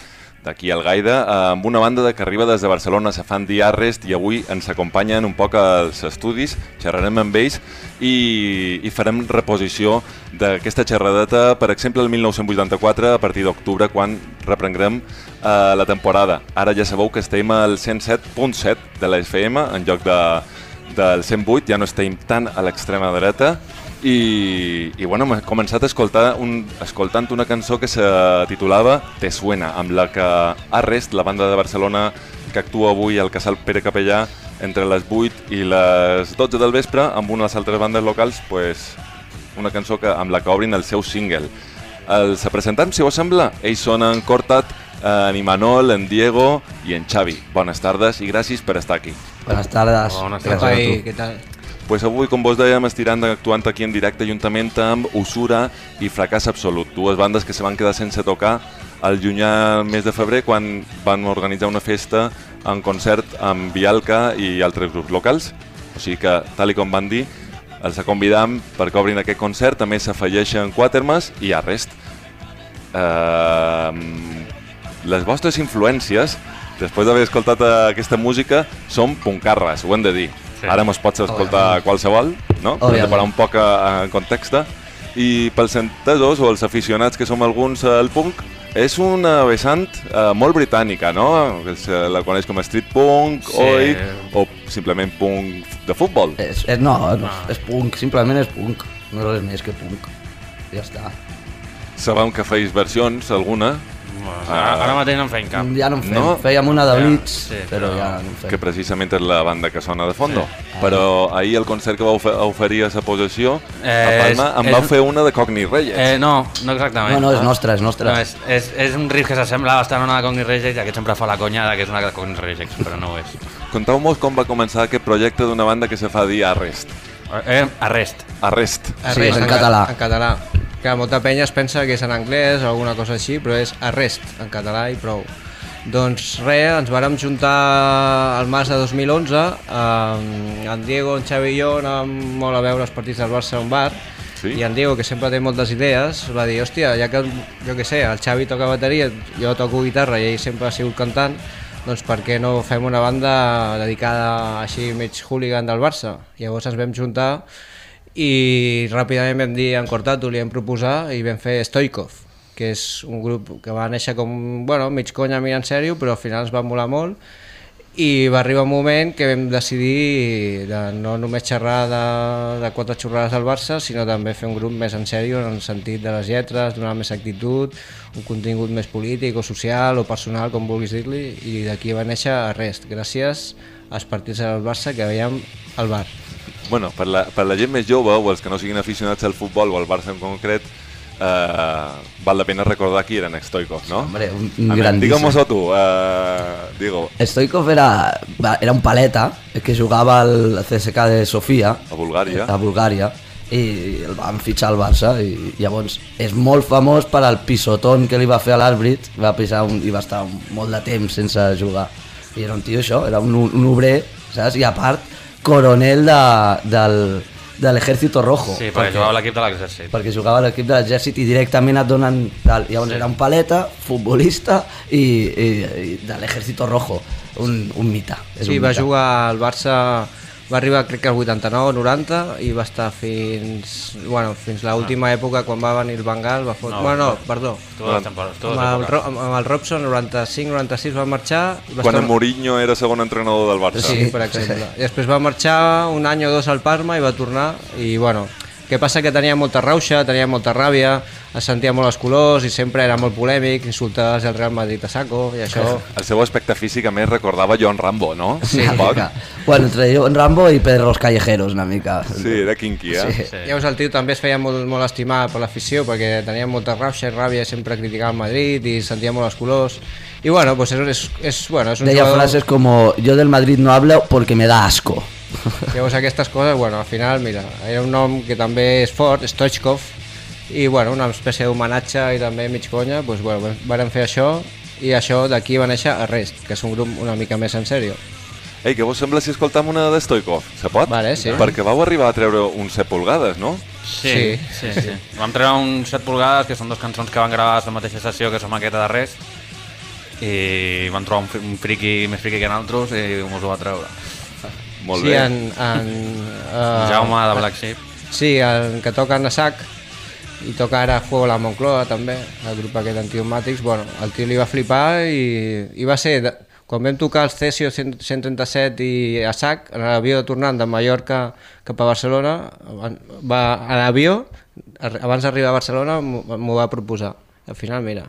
d'aquí al Gaida, amb una banda que arriba des de Barcelona, se fan The Arrest, i avui ens acompanyen un poc als estudis, xerrarem amb ells i, i farem reposició d'aquesta xerradeta, per exemple, el 1984, a partir d'octubre, quan reprenguem eh, la temporada. Ara ja sabeu que estem al 107.7 de la FM, en lloc de, del 108, ja no estem tan a l'extrema dreta, i, i bueno, hem començat a escoltar un, escoltant una cançó que se titulava Te suena, amb la que Arrest, la banda de Barcelona que actua avui al Casal Pere Capellà entre les 8 i les 12 del vespre amb una de les altres bandes locals pues, una cançó que, amb la que obrin el seu single. Els representants, si us sembla, ells són en Cortat, en Imanol, en Diego i en Xavi. Bones tardes i gràcies per estar aquí. Buenas tardes. Gràcies tardes. a tu. ¿Qué tal? Pues avui, com vos dèiem, estirant actuant aquí en directe juntament amb Usura i Fracàs Absolut, dues bandes que se van quedar sense tocar al llunyà mes de febrer quan van organitzar una festa en concert amb Vialca i altres grups locals. O sigui que, tal i com van dir, els convidam per que obrin aquest concert, també s'afegeixen Quatermas i Arrest. Uh, les vostres influències, després d'haver escoltat eh, aquesta música, són puncarres, ho hem de dir. Sí. Ara mos pots escoltar qualsevol, no? Hem de parar un poc eh, en context. I pels entesos o els aficionats que som alguns al punk, és una vessant eh, molt britànica, no? Que se la coneix com street punk, Sí. oi? O simplement punk de futbol. És, és, no, no, és punk, simplement és punk. No és res més que punk. Ja està. Sabem que feis versions, alguna, Ara, ara mateix no en feim cap. Ja no en fem. No? Fèiem una de Ja, Blitz, sí, però però- ja no en fem. que precisament és la banda que sona de fondo. Però ahir el concert que vau fe- oferir a sa possessió, a Eh, Palma, és- em vau és- fer una de Cogni Reyes. Eh, no, no exactament. No, no, és nostra, és nostra. No, és, és, és un riff que s'assembla bastant a una de Cogni Rejects, aquest sempre fa la conya de que és una de Cogni Rejects, però no ho és. Contau-nos com va començar aquest projecte d'una banda que se fa dir Arrest. Eh, arrest. Arrest. Sí, en català. En català. Que molta penya es pensa que és en anglès o alguna cosa així, però és arrest en català i prou. Doncs res, ens vàrem juntar al març de 2011, eh, en Diego, en Xavi i jo anàvem molt a veure els partits del Barça a un bar, Sí? i en Diego, que sempre té moltes idees, va dir, hòstia, ja que, jo què sé, el Xavi toca bateria, jo toco guitarra i ell sempre ha sigut cantant, doncs per què no fem una banda dedicada així mig hooligan del Barça? Llavors ens vam juntar i ràpidament vam dir en Cortato, li vam proposar i vam fer Stoikov, que és un grup que va néixer com, bueno, mig conya, mig en sèrio, però al final ens va molar molt i va arribar un moment que vam decidir de no només xerrar de, de quatre xorrades al Barça, sinó també fer un grup més en sèrio en el sentit de les lletres, donar més actitud, un contingut més polític o social o personal, com vulguis dir-li, i d'aquí va néixer Arrest, gràcies als partits del Barça que veiem al bar. Bueno, per la, per la gent més jove o els que no siguin aficionats al futbol o al Barça en concret, eh, val la pena recordar qui eren Stoikov, no? Hombre, un, un grandíssim. Digue'm-ho tu, eh, digo, Stoikov era, era un paleta que jugava al CSK de Sofia, a Bulgària. a Bulgària, i el van fitxar al Barça i llavors és molt famós per al pisotón que li va fer a l'àrbit va pisar un, i va estar molt de temps sense jugar i era un tio això, era un, un obrer saps? i a part coronel de, del, de l'Ejército Rojo Sí, perquè jugava a l'equip de l'exèrcit. perquè jugava a l'equip de l'exèrcit i directament et donen tal. llavors era un paleta, futbolista i, i, i de l'Ejército Rojo un, un mite és Sí, un va mite. jugar al Barça, va arribar crec que al 89 o 90 i va estar fins, bueno, fins l'última època quan va venir el Bengal, va fotre... No, No, bueno, no, perdó. Totes temporades, totes Amb el, amb, el Robson, 95-96 va marxar... Va Quan estar... Mourinho era segon entrenador del Barça. Sí, per exemple. I després va marxar un any o dos al Parma i va tornar i bueno, què passa que tenia molta rauxa, tenia molta ràbia, es sentia molt els colors i sempre era molt polèmic, insultaves el Real Madrid a saco i això... El seu aspecte físic, a més, recordava Joan Rambo, no? Sí, Un poc. mica. Bueno, entre jo, Rambo i Pedro los Callejeros, una mica. Sí, era quinqui, eh? Sí. Sí. Llavors el tio també es feia molt, molt estimar per l'afició perquè tenia molta rauxa i ràbia, sempre criticava el Madrid i sentia molt els colors. I bueno, pues és, és, és, bueno, és un Deia jugador... frases como, yo del Madrid no hablo porque me da asco. Llavors aquestes coses, bueno, al final, mira, era un nom que també és fort, Stoichkov, i bueno, una espècie d'homenatge i també mig conya, doncs, bueno, varen fer això i això d'aquí va néixer Arrest, que és un grup una mica més en sèrio. Ei, què vos sembla si escoltam una de Stoikov? Se pot? Vale, sí. Perquè vau arribar a treure uns 7 pulgades, no? Sí, sí, sí. sí. Vam treure uns 7 pulgades, que són dues cançons que van gravar a la mateixa sessió que la maqueta de res, i vam trobar un, un friqui més friqui que nosaltres i mos ho va treure. Molt sí, bé. en, en, uh, Jaume de Black Sheep. Sí, el que toca en SAC i toca ara Juego la Moncloa també, el grup aquest d'antidomàtics, bueno, el tio li va flipar i, i va ser, de, quan vam tocar els Cesio 100 137 i a SAC, en l'avió tornant de Mallorca cap a Barcelona, va a l'avió, abans d'arribar a Barcelona m'ho va proposar. Al final, mira,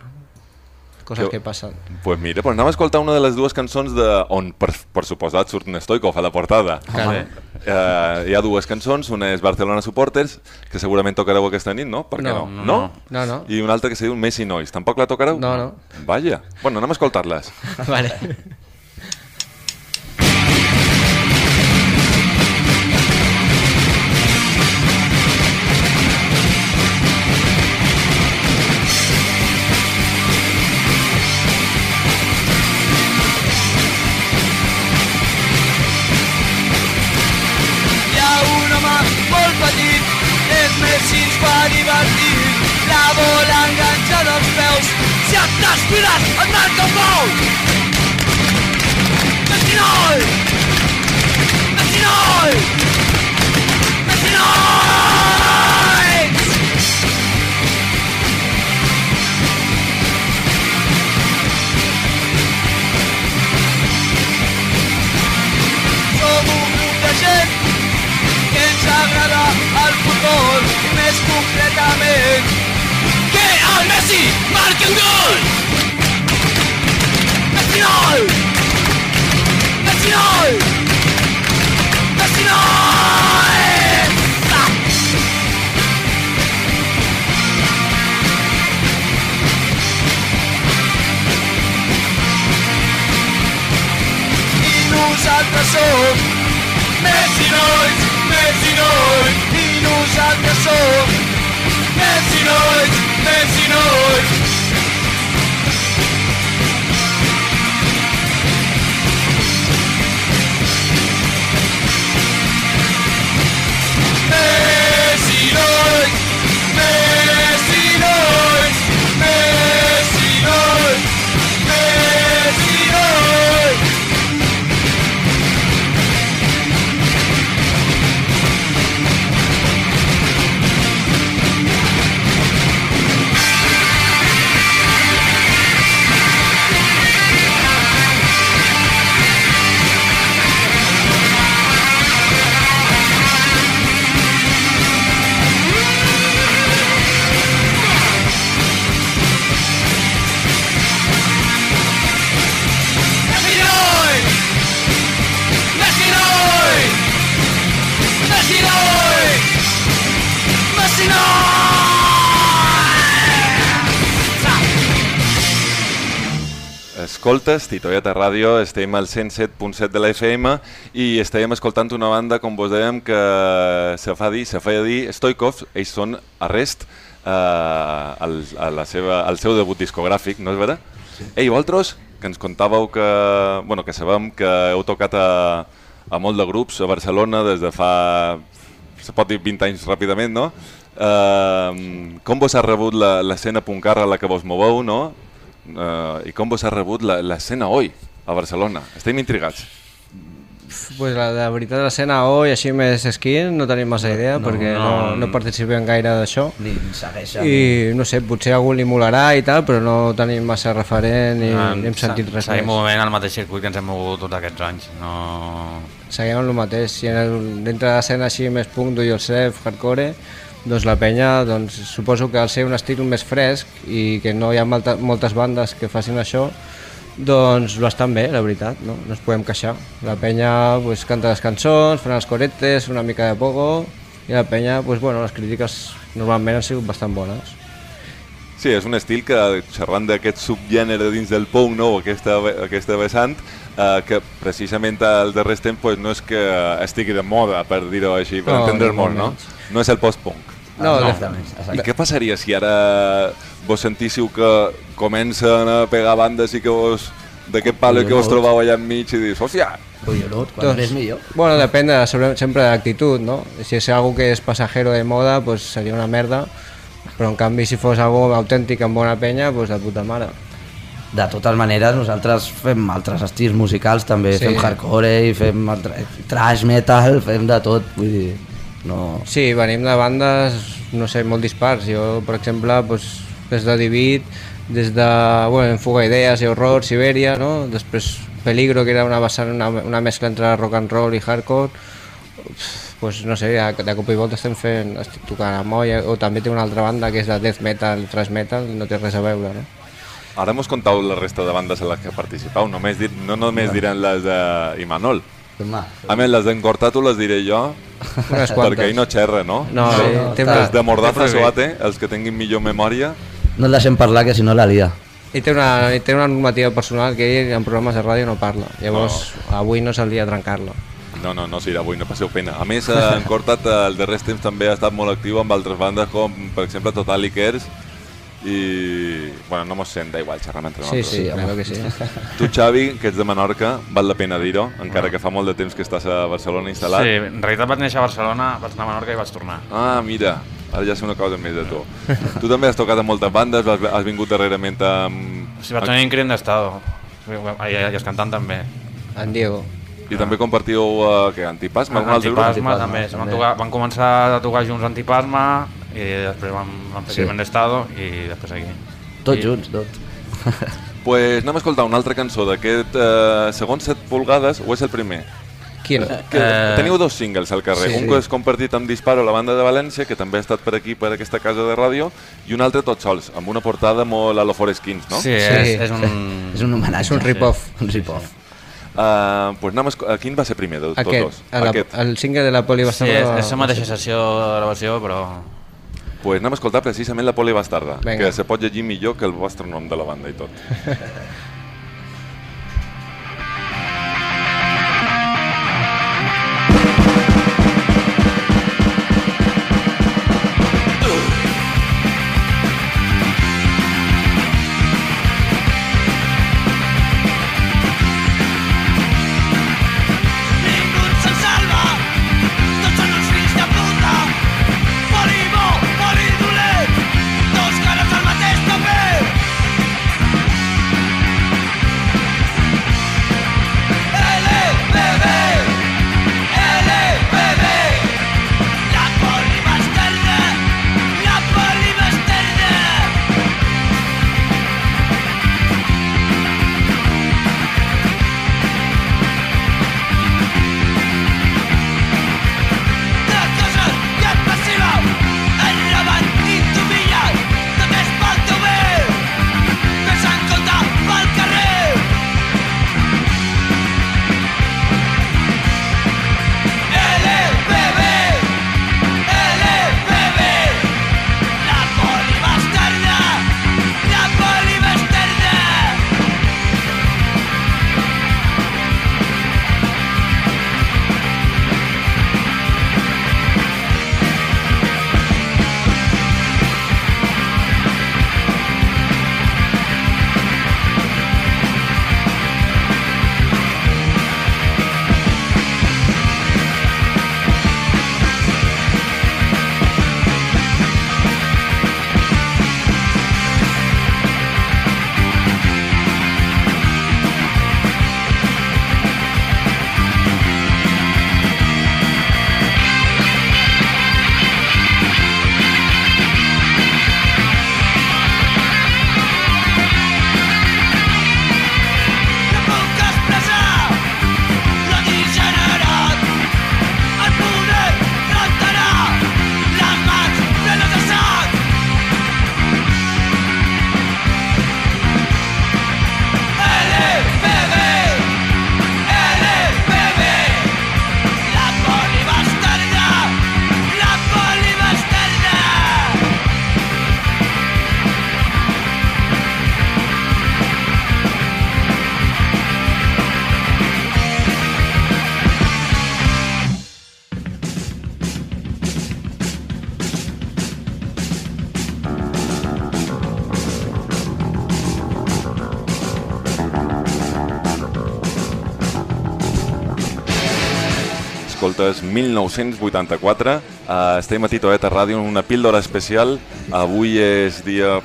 coses Que- que passen. pues mira, pues anem a escoltar una de les dues cançons de, on, per, per suposat, surt en Stoikov a la portada. Claro. Uh, hi ha dues cançons, una és Barcelona Supporters, que segurament tocareu aquesta nit, no? Per què No, no? no, no, no. I una altra que se diu Messi Noise, tampoc la tocareu? No, no. Vaja. Bueno, anem a escoltar-les. Vale. Si et t'aspires, et marca un gol! Messi noi! Messi noi! Messi noi! Som un grup de gent que ens agrada el futbol més concretament Messi marqui un gol! Messi noi! Messi noi! Messi! I nosaltres som Messi nois, Messi nois I nosaltres som Messi nois, Messi nois Escoltes, Titoieta Ràdio, estem al 107.7 de la FM i estàvem escoltant una banda, com vos dèiem, que se fa dir, se feia dir Stoikov, ells són Arrest, eh, al, a la seva, al seu debut discogràfic, no és vera? Sí. Ei, vosaltres, que ens contàveu que, bueno, que sabem que heu tocat a, a molt de grups a Barcelona des de fa, se pot dir 20 anys ràpidament, no? Eh, com vos ha rebut la- l'escena puncarra a la que vos moveu, no? Uh, I com vos ha rebut la- l'escena oi a Barcelona? Estem intrigats. Pues la, la veritat, l'escena hoy, així més skin, no tenim massa idea, No, perquè no, no. no participem gaire d'això. Ni segueixen. I no sé, potser a algú li molarà i tal, però no tenim massa referent i Ah, no hem sentit res Seguim movent al mateix circuit que ens hem mogut tots aquests anys. No... Seguim amb el mateix. Si en el, dintre de l'escena així més punk, do yourself, hardcore, doncs la penya, doncs, suposo que al ser un estil més fresc i que no hi ha moltes bandes que facin això, doncs bastant bé, la veritat, no, no ens podem queixar. La penya pues, canta les cançons, fan els coretes, una mica de poco, i la penya, pues, bueno, les crítiques normalment han sigut bastant bones. Sí, és un estil que, xerrant d'aquest subgènere dins del punk, no? aquesta, aquesta vessant, eh, que precisament al darrer temps pues, no és que estigui de moda, per dir-ho així, per No, entendre no, molt, no? No és el post-punk. No, no. Exactament. I què passaria si ara vos sentíssiu que comencen a pegar bandes i que vos d'aquest palo que vos trobau allà enmig i dius, hòstia, collonut, quan més millor. Bueno, depèn de, sobre- sempre de l'actitud, no? Si és algo que és passajero de moda, pues seria una merda, però en canvi si fos algo autèntic amb bona penya, pues de puta mare. De totes maneres, nosaltres fem altres estils musicals, també Sí. sí. fem hardcore i fem altre, trash metal, fem de tot, vull dir, no... Sí, venim de bandes, no sé, molt dispars. Jo, per exemple, pues, des de Divid, des de bueno, en Fuga Idees i Horror, Sibèria, no? després Peligro, que era una, vessant, una, una mescla entre rock and roll i hardcore, pues, no sé, de, cop i volta estem fent, estic tocant a Molla, o també té una altra banda que és de death metal, thrash metal, no té res a veure, no? Ara mos contau la resta de bandes en les que participau, només dir, no només diran les de Imanol. Home, A més, les d'en Cortato les diré jo, Unes perquè ell no xerra, no? No, Sí, no, té, està- Els de Mordaza. Soate, els que tinguin millor memòria, no el deixem parlar, que si no la lia. ell té, una, ell té una normativa personal que ell en programes de ràdio no parla, llavors avui no s'hauria de trencar-la. No, no, no, sí, avui no passeu pena. A més, eh, en Cortat eh, el darrer temps també ha estat molt actiu amb altres bandes com, per exemple, Total Ikers i... Bueno, no mos sent, da igual, xerram entre Sí, nosaltres. sí, Sí, home. que sí. Tu, Xavi, que ets de Menorca, val la pena dir-ho, encara que fa molt de temps que estàs a Barcelona instal·lat. Sí, en realitat vaig néixer a Barcelona, vaig anar a Menorca i vaig tornar. Ah, mira, ara ja sé una cosa més de tu. tu també has tocat a moltes bandes, has, has vingut darrerament amb... Si vaig tenir un crim d'estado. I, i, els cantant també. En Diego. I també compartiu uh, que Antipasma, grup? Antipasma, Antipasma, també. Se van, també. tocar, van començar a tocar junts Antipasma i després van, van fer Sí. Crimen d'Estado i després aquí. Tots I- junts, tot. pues anem a escoltar una altra cançó d'aquest uh, segon 7 pulgades, o és el primer? Quin? Que Eh, Teniu dos singles al carrer, sí. un que és compartit amb Disparo, la banda de València, que també ha estat per aquí, per aquesta casa de ràdio, i un altre tots sols, amb una portada molt a lo Forest Kings, no? Sí, Sí. és, és un... És un homenatge. És un rip-off. Un rip-off. Uh, pues anem a uh, quin va ser primer de tots Aquest, dos? Aquest. el single de la Poli va Sí, estar... és, és la mateixa sessió de gravació, però... Pues anem a escoltar precisament la Poli Bastarda, Vinga. que se pot llegir millor que el vostre nom de la banda i tot. escoltes 1984. Uh, estem a Titoeta Ràdio en una píldora especial. Avui és dia...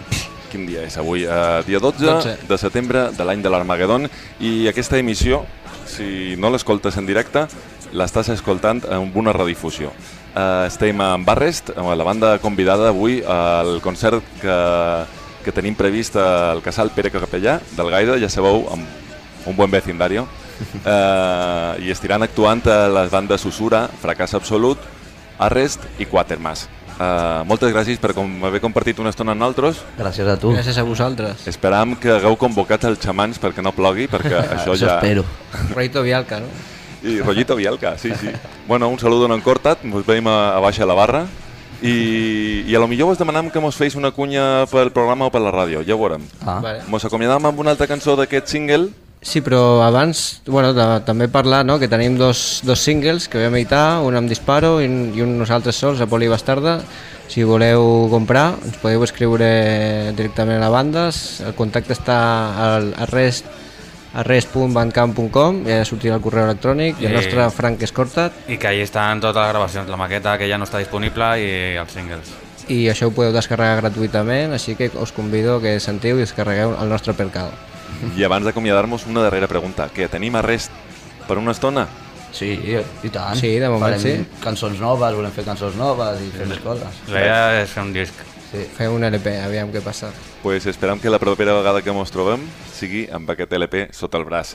Quin dia és avui? Uh, dia 12, 12. de setembre de l'any de l'Armagedon i aquesta emissió, si no l'escoltes en directe, l'estàs escoltant amb una redifusió. Uh, estem amb Barrest, amb la banda convidada avui al concert que, que tenim previst al Casal Pere Capellà del Gaida, ja sabeu, amb un bon vecindario. Uh, I estiran actuant a les bandes Susura, Fracàs Absolut, Arrest i Quatermass. Uh, moltes gràcies per com haver compartit una estona amb nosaltres. Gràcies a tu. Gràcies a vosaltres. Esperam que hagueu convocat els xamans perquè no plogui, perquè això Això ja... espero. Roito Vialca, no? I Rollito Bielka, sí, sí. Bueno, un saludo en Cortat, ens veiem a, a baixa la barra i, i a lo millor us demanam que mos feis una cunya pel programa o per la ràdio, ja ho veurem. Ah. Vale. Mos acomiadam amb una altra cançó d'aquest single Sí, però abans, bueno, de, també parlar no, que tenim dos, dos singles que vam editar, un amb Disparo i, un- i un nosaltres sols, a Poli Bastarda. Si voleu comprar, ens podeu escriure directament a la banda. El contacte està al arrest arrest.bandcamp.com i allà sortirà el correu electrònic i el I- nostre Frank Escortat I que ahí estan totes les gravacions, la maqueta que ja no està disponible i els singles. i això ho podeu descarregar gratuïtament així que us convido que sentiu i descarregueu el nostre percal i abans d'acomiadar-nos una darrera pregunta. Que tenim arrest per una estona? Sí, i tant. Sí, de moment Farem sí. cançons noves, volem fer cançons noves i fer més coses. La idea és fer un disc. Sí. Fem un LP, aviam què passa. pues esperam que la propera vegada que mos trobem sigui amb aquest LP sota el braç.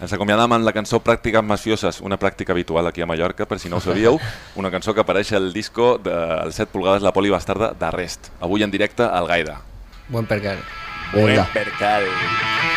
Ens acomiadam amb la cançó Pràctiques Macioses, una pràctica habitual aquí a Mallorca, per si no ho sabíeu, una cançó que apareix al disco del 7 pulgades La Poli Bastarda d'Arrest, avui en directe al Gaida. Buen percal. Vinga. percal. Utilizan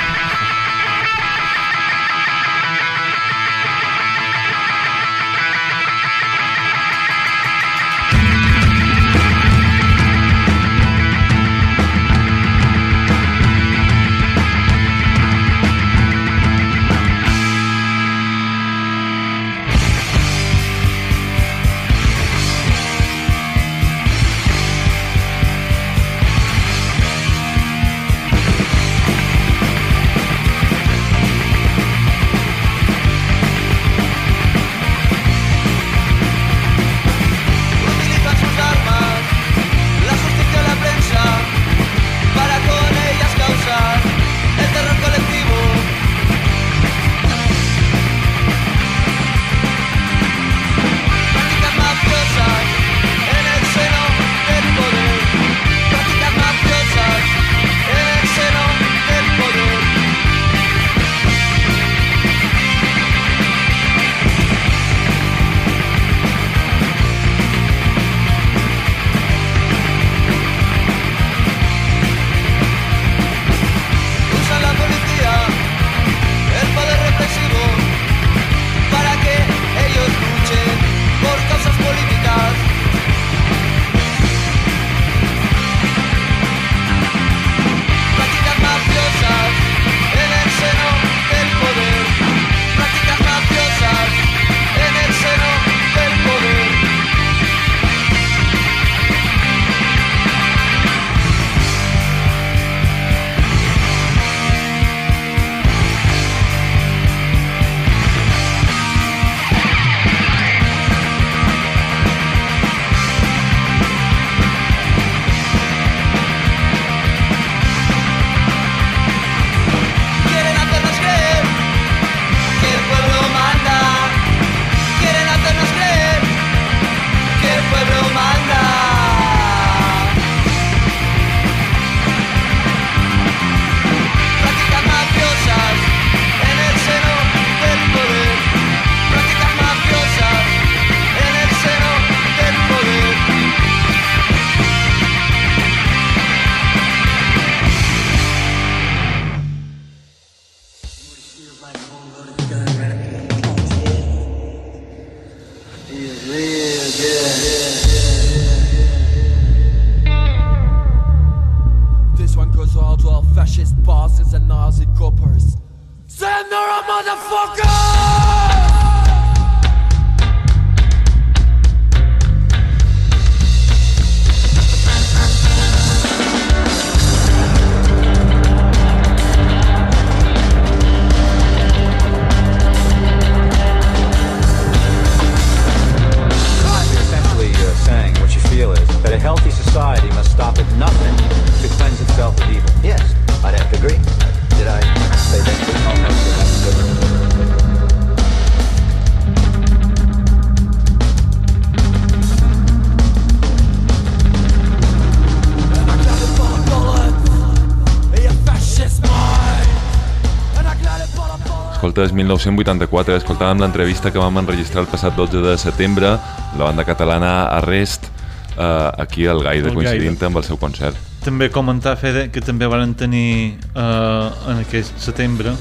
1984. Escoltàvem l'entrevista que vam enregistrar el passat 12 de setembre, la banda catalana Arrest, eh, aquí al Gaire, Al coincidint Gaire. amb el seu concert. També comentar, Fede, que també van tenir eh, en aquest setembre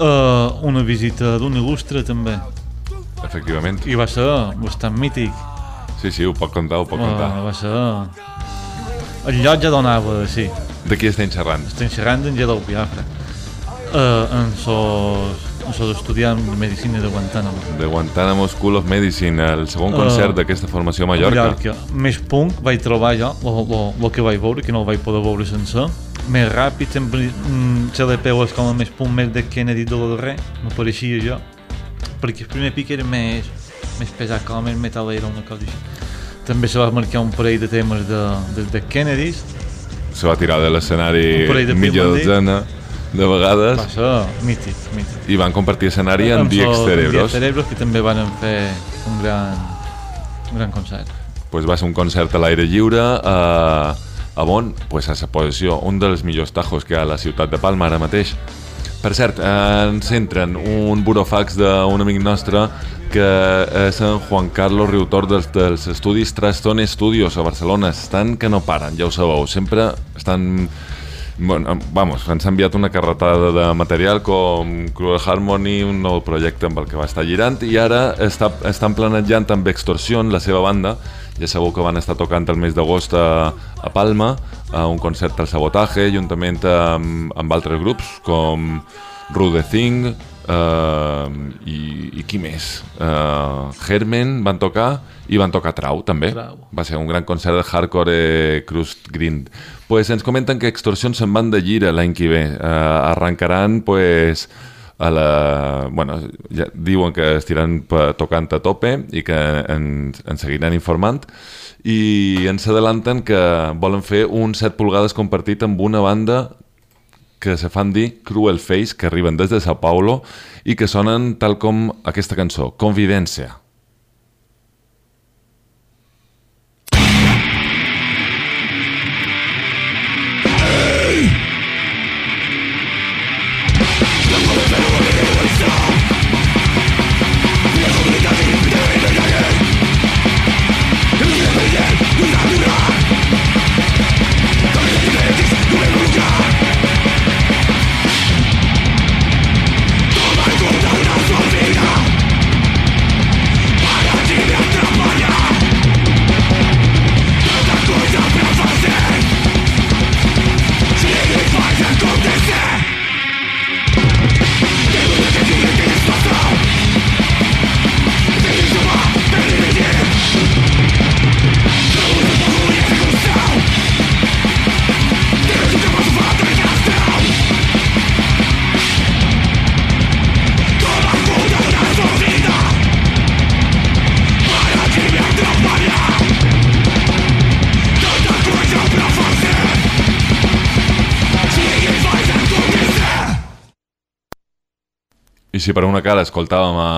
eh, una visita d'un il·lustre també Efectivament. i va ser bastant mític Sí, sí, ho pot contar, ho pot contar. Eh, va ser el lloc ja donava sí. De qui estem xerrant? estem xerrant d'en Gerald Biafra eh, en sos, en sos estudiant de Medicina de Guantánamo De Guantánamo School of Medicine, el segon concert d'aquesta formació a Mallorca. Mallorca. Més punk vaig trobar jo, el que vaig veure, que no el vaig poder veure sencer. Més ràpid, sempre mm, CLP és com el més punk més de Kennedy de lo darrer, me pareixia jo. Perquè el primer pic era més, més pesat, com més metal era una cosa així. També se va marcar un parell de temes de, de, de Kennedys, Se va tirar de l'escenari mitja dotzena de vegades ser mític, mític. i van compartir escenari amb Diex Cerebros. Diex Cerebros, que també van fer un gran, un gran concert. pues va ser un concert a l'aire lliure a, a Bon, pues a sa posició, un dels millors tajos que ha a la ciutat de Palma ara mateix. Per cert, eh, ens entren un burofax d'un amic nostre que és en Juan Carlos Riutor dels, dels estudis Trastone Studios a Barcelona. Estan que no paren, ja ho sabeu. Sempre estan... Bueno, vamos, ens ha enviat una carretada de material com Cruel Harmony, un nou projecte amb el que va estar girant i ara està, estan planejant amb Extorsion, la seva banda, ja sabeu que van estar tocant el mes d'agost a, a Palma, a un concert al Sabotaje, juntament amb, amb altres grups com Rude Thing uh, i, i qui més? Uh, Hermen van tocar i van tocar Trau també. Trau. Va ser un gran concert de hardcore eh, crust grind. Pues ens comenten que Extorsion se'n van de gira l'any que ve. Uh, arrencaran pues, a la... Bueno, ja diuen que estiran tocant a tope i que ens, ens seguiran informant i ens adelanten que volen fer un 7 pulgades compartit amb una banda que se fan dir Cruel Face, que arriben des de Sao Paulo i que sonen tal com aquesta cançó, Convidència. I si per una cara escoltàvem a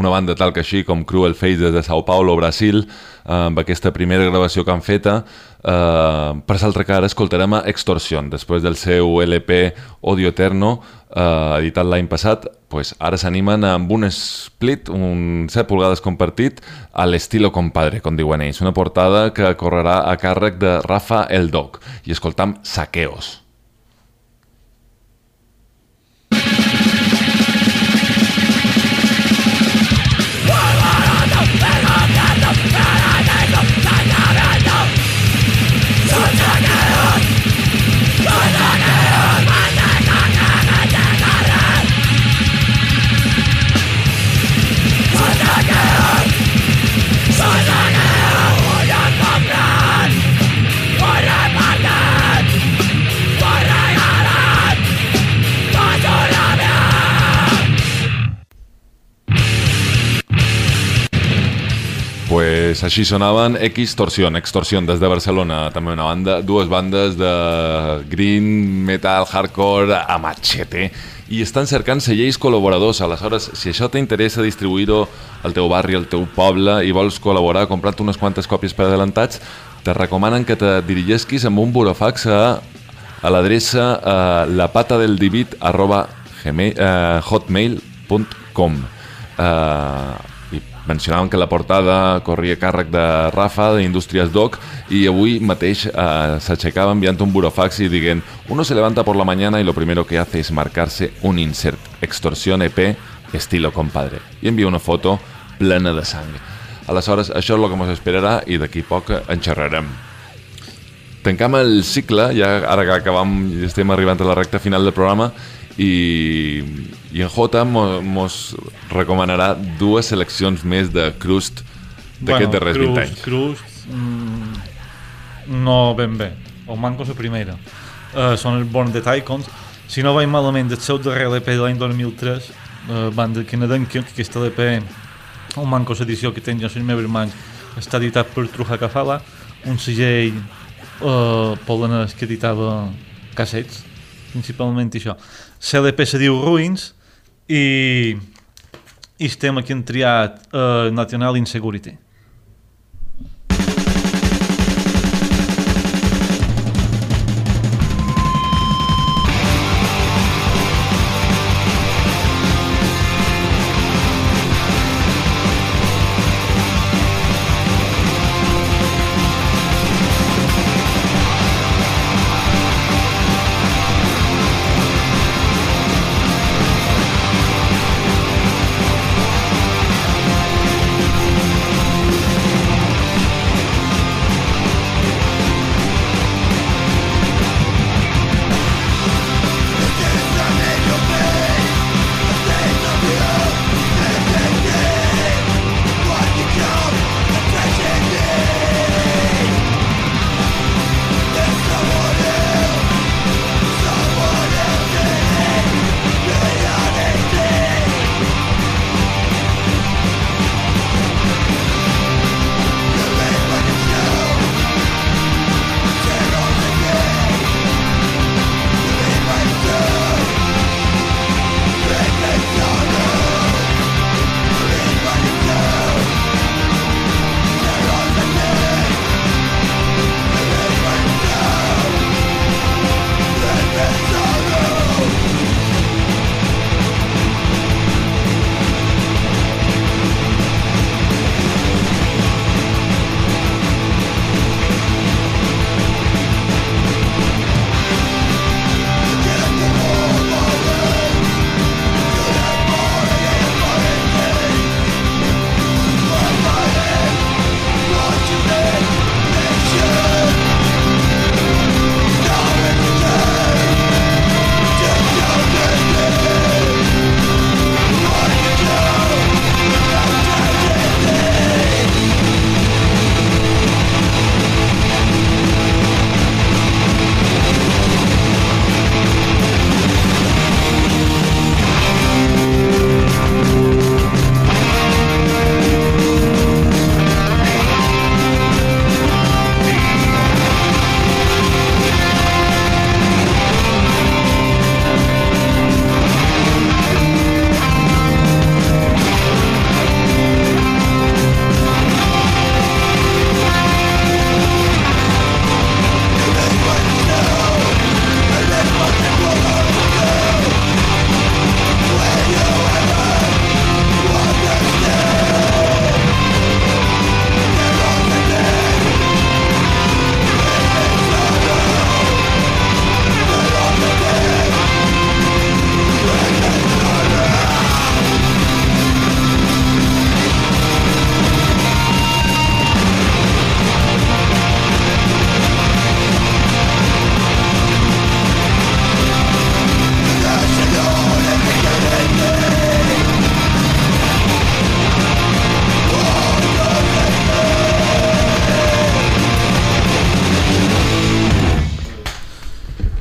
una banda tal que així com Cruel Face des de Sao Paulo, Brasil, eh, amb aquesta primera gravació que han feta, eh, per l'altra cara escoltarem a Extorsion, després del seu LP Odio Eterno, eh, editat l'any passat, pues ara s'animen amb un split, un 7 pulgades compartit, a l'estilo compadre, com diuen ells, una portada que correrà a càrrec de Rafa El Dog, i escoltam Saqueos. Pues així sonaven Extorsion, Extorsion des de Barcelona, també una banda, dues bandes de green, metal, hardcore, a machete, i estan cercant cellers col·laboradors. Aleshores, si això t'interessa distribuir-ho al teu barri, al teu poble, i vols col·laborar comprant unes quantes còpies per adelantats, te recomanen que te dirigesquis amb un burofax a, a l'adreça uh, lapatadeldivit arroba uh, hotmail.com uh, i mencionàvem que la portada corria càrrec de Rafa, d'Indústries Doc, i avui mateix eh, s'aixecava enviant un burofax i dient uno se levanta por la mañana y lo primero que hace es marcarse un insert, extorsión EP, estilo compadre, i envia una foto plena de sang. Aleshores, això és el que ens esperarà i d'aquí poc en xerrarem. Tancam el cicle, ja ara que acabam, estem arribant a la recta final del programa, i, i en Jota mos, recomanarà dues seleccions més de Crust d'aquests darrers 20 anys. Crust, mm, no ben bé. El manco la primera. Uh, són els Born the Tycoons. Si no vaig malament, del seu darrer LP de l'any 2003, uh, banda canadenca, que aquesta LP, el manco l'edició que tenia les meves mans, està editat per Truja Cafala, un segell uh, polonès que editava cassets, principalment això. CLP se diu Ruins i, i estem aquí hem triat uh, National Insecurity.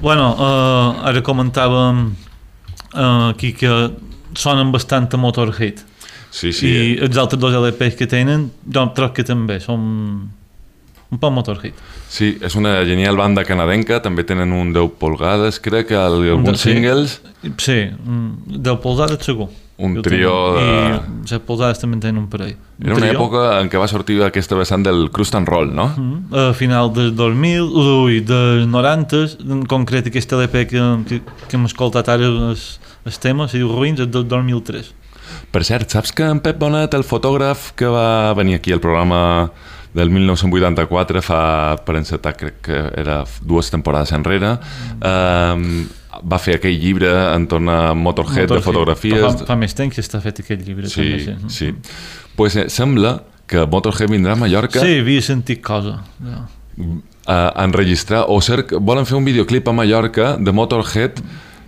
Bueno, uh, ara comentàvem uh, aquí que sonen bastant a Motorhead. Sí, sí. I els altres dos LPs que tenen, jo troc que també són un poc Motorhead. Sí, és una genial banda canadenca, també tenen un 10 polgades, crec alguns Sí. singles, Sí, mm, de polzades segur. Un Jo trio de... I les polzades també un parell. Un Era una trio. època en què va sortir aquesta vessant del crust and roll, no? Mm, a final del 2000, ui, dels 90, en concret aquest LP que, que, hem escoltat ara és el tema se diu Ruins, és del 2003. Per cert, saps que en Pep Bonet, el fotògraf que va venir aquí al programa del 1984 fa, per encetar, crec que era dues temporades enrere, eh, va fer aquell llibre entorn a Motorhead, de fotografies... Fa, fa més temps que està fet aquest llibre. Sí, també, sí. Pues, eh, sembla que Motorhead vindrà a Mallorca Sí, havia sentit cosa. Ja. a enregistrar o cerc, volen fer un videoclip a Mallorca de Motorhead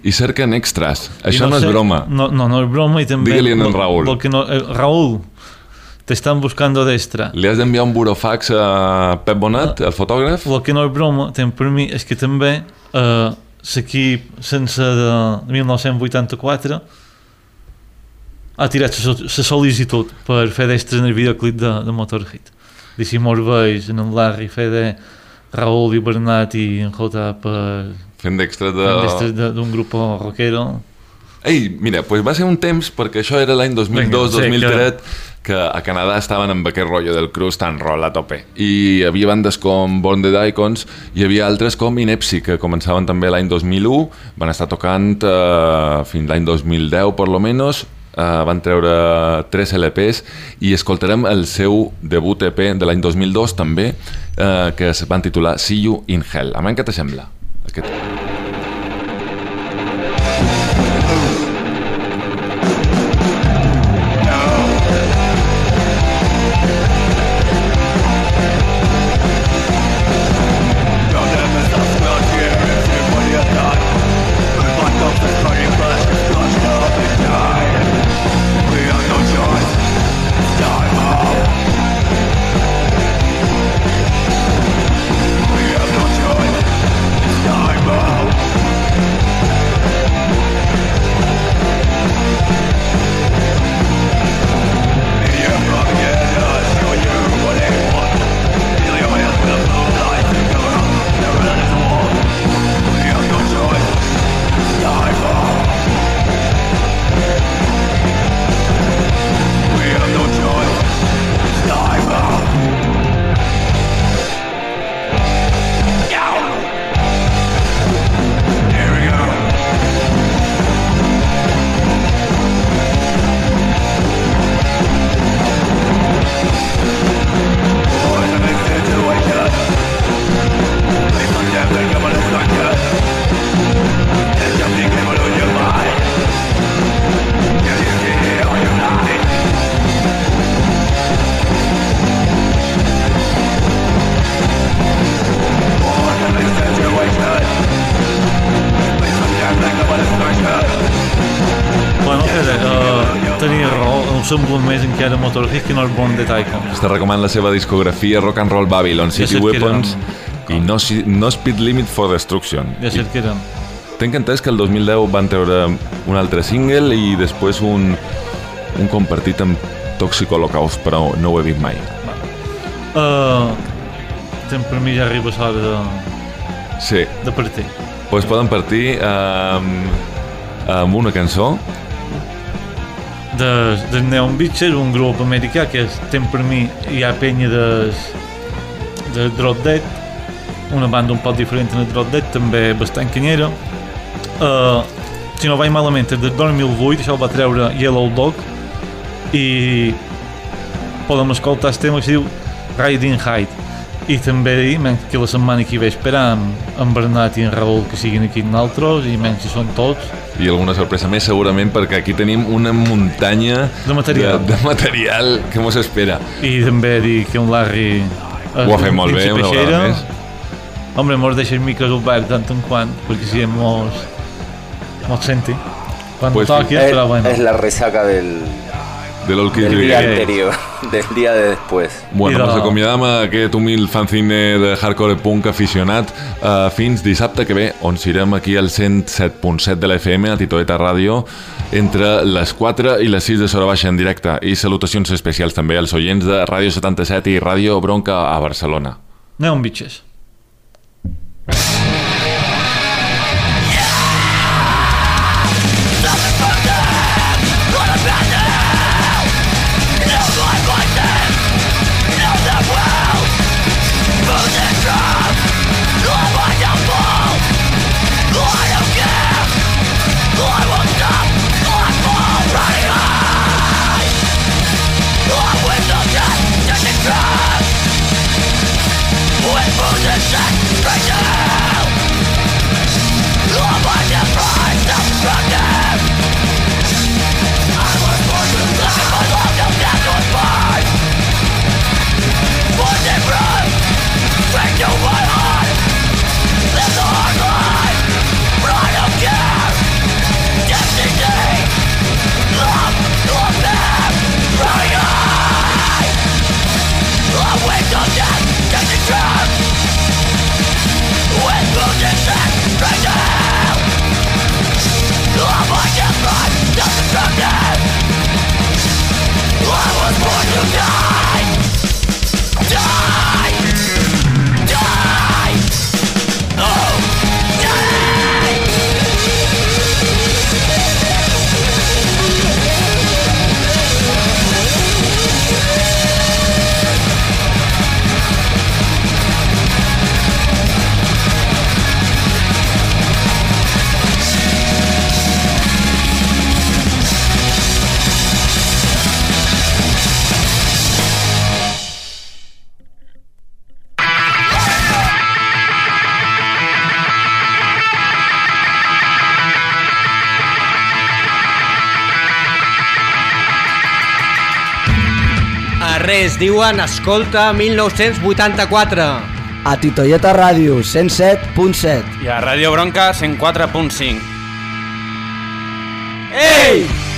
i cerquen extras. Això I no, és sé- broma. No, no, no és broma i també... Digue-li en lo- Raúl. lo que no, eh, Raúl, te están buscando de extra. Li has d'enviar un burofax a Pep Bonat, el fotògraf? El que no és broma, per mi, és que també eh, l'equip sense de 1984 ha tirat la sol·licitud per fer d'extres en el videoclip de, de Motorhead. Deixi Morbeis, en el Larry, fer de Raúl i Bernat i en Jota per Fent d'extra d'extres de- d'un grup rockero. Ei, mira, pues va ser un temps, perquè això era l'any 2002-2003, que a Canadà estaven amb aquest rotllo del crust and roll a tope. I hi havia bandes com Born the Icons, i hi havia altres com Inepsi, que començaven també l'any 2001, van estar tocant eh, fins l'any 2010, per lo menos, eh, van treure 3 LPs i escoltarem el seu debut EP de l'any 2002 també, eh, que es van titular See You in Hell. A mi què te sembla? Aquest... que no és the Icons. Es te recomana la seva discografia Rock and Roll Babylon, Ja City que Weapons i no, no Speed Limit for Destruction. Ja sé que eren. Tenc entès que el 2010 van treure un altre single i després un, un compartit amb Toxic Holocaust, però no ho he vist mai. Uh, tem per mi ja arriba l'hora de, Sí, de partir. doncs poden partir amb, amb una cançó. De, de Neon Beaches, un grup americà que és, tem per mi hi ha penya de, de Drop Dead, una banda un poc diferent en el Drop Dead, també bastant canyera. Uh, si no vaig malament, és del 2008, això el va treure Yellow Dog, i podem escoltar el tema que es diu Riding Height. I també dir menys que la setmana que ve esperam en Bernat i en Raül que siguin aquí nosaltres i menys si són tots I alguna sorpresa més segurament perquè aquí tenim una muntanya De material. de, de material que mos espera. i també dir que un Larry Ho ha fet molt bé, una vegada més. Hombre, mos deixa el micro obert tant en quant, perquè si mos, mos senti. Quan Pues, toqui, Es, però bueno. es la resaca del, De l'Old Kids del día anterior, del día de después. Bueno, ens acomiadam aquest humil fanzine de hardcore punk aficionat uh, fins dissabte que ve, on serem aquí al 107.7 de la FM, a Titoeta Ràdio, entre les 4 i les 6 de Sora Baixa en directe. I salutacions especials també als oients de Ràdio 77 i Ràdio Bronca a Barcelona. Neon Bitches. Diuen Escolta 1984. A Titoieta Ràdio, 107.7. I a Ràdio Bronca 104.5. Ei!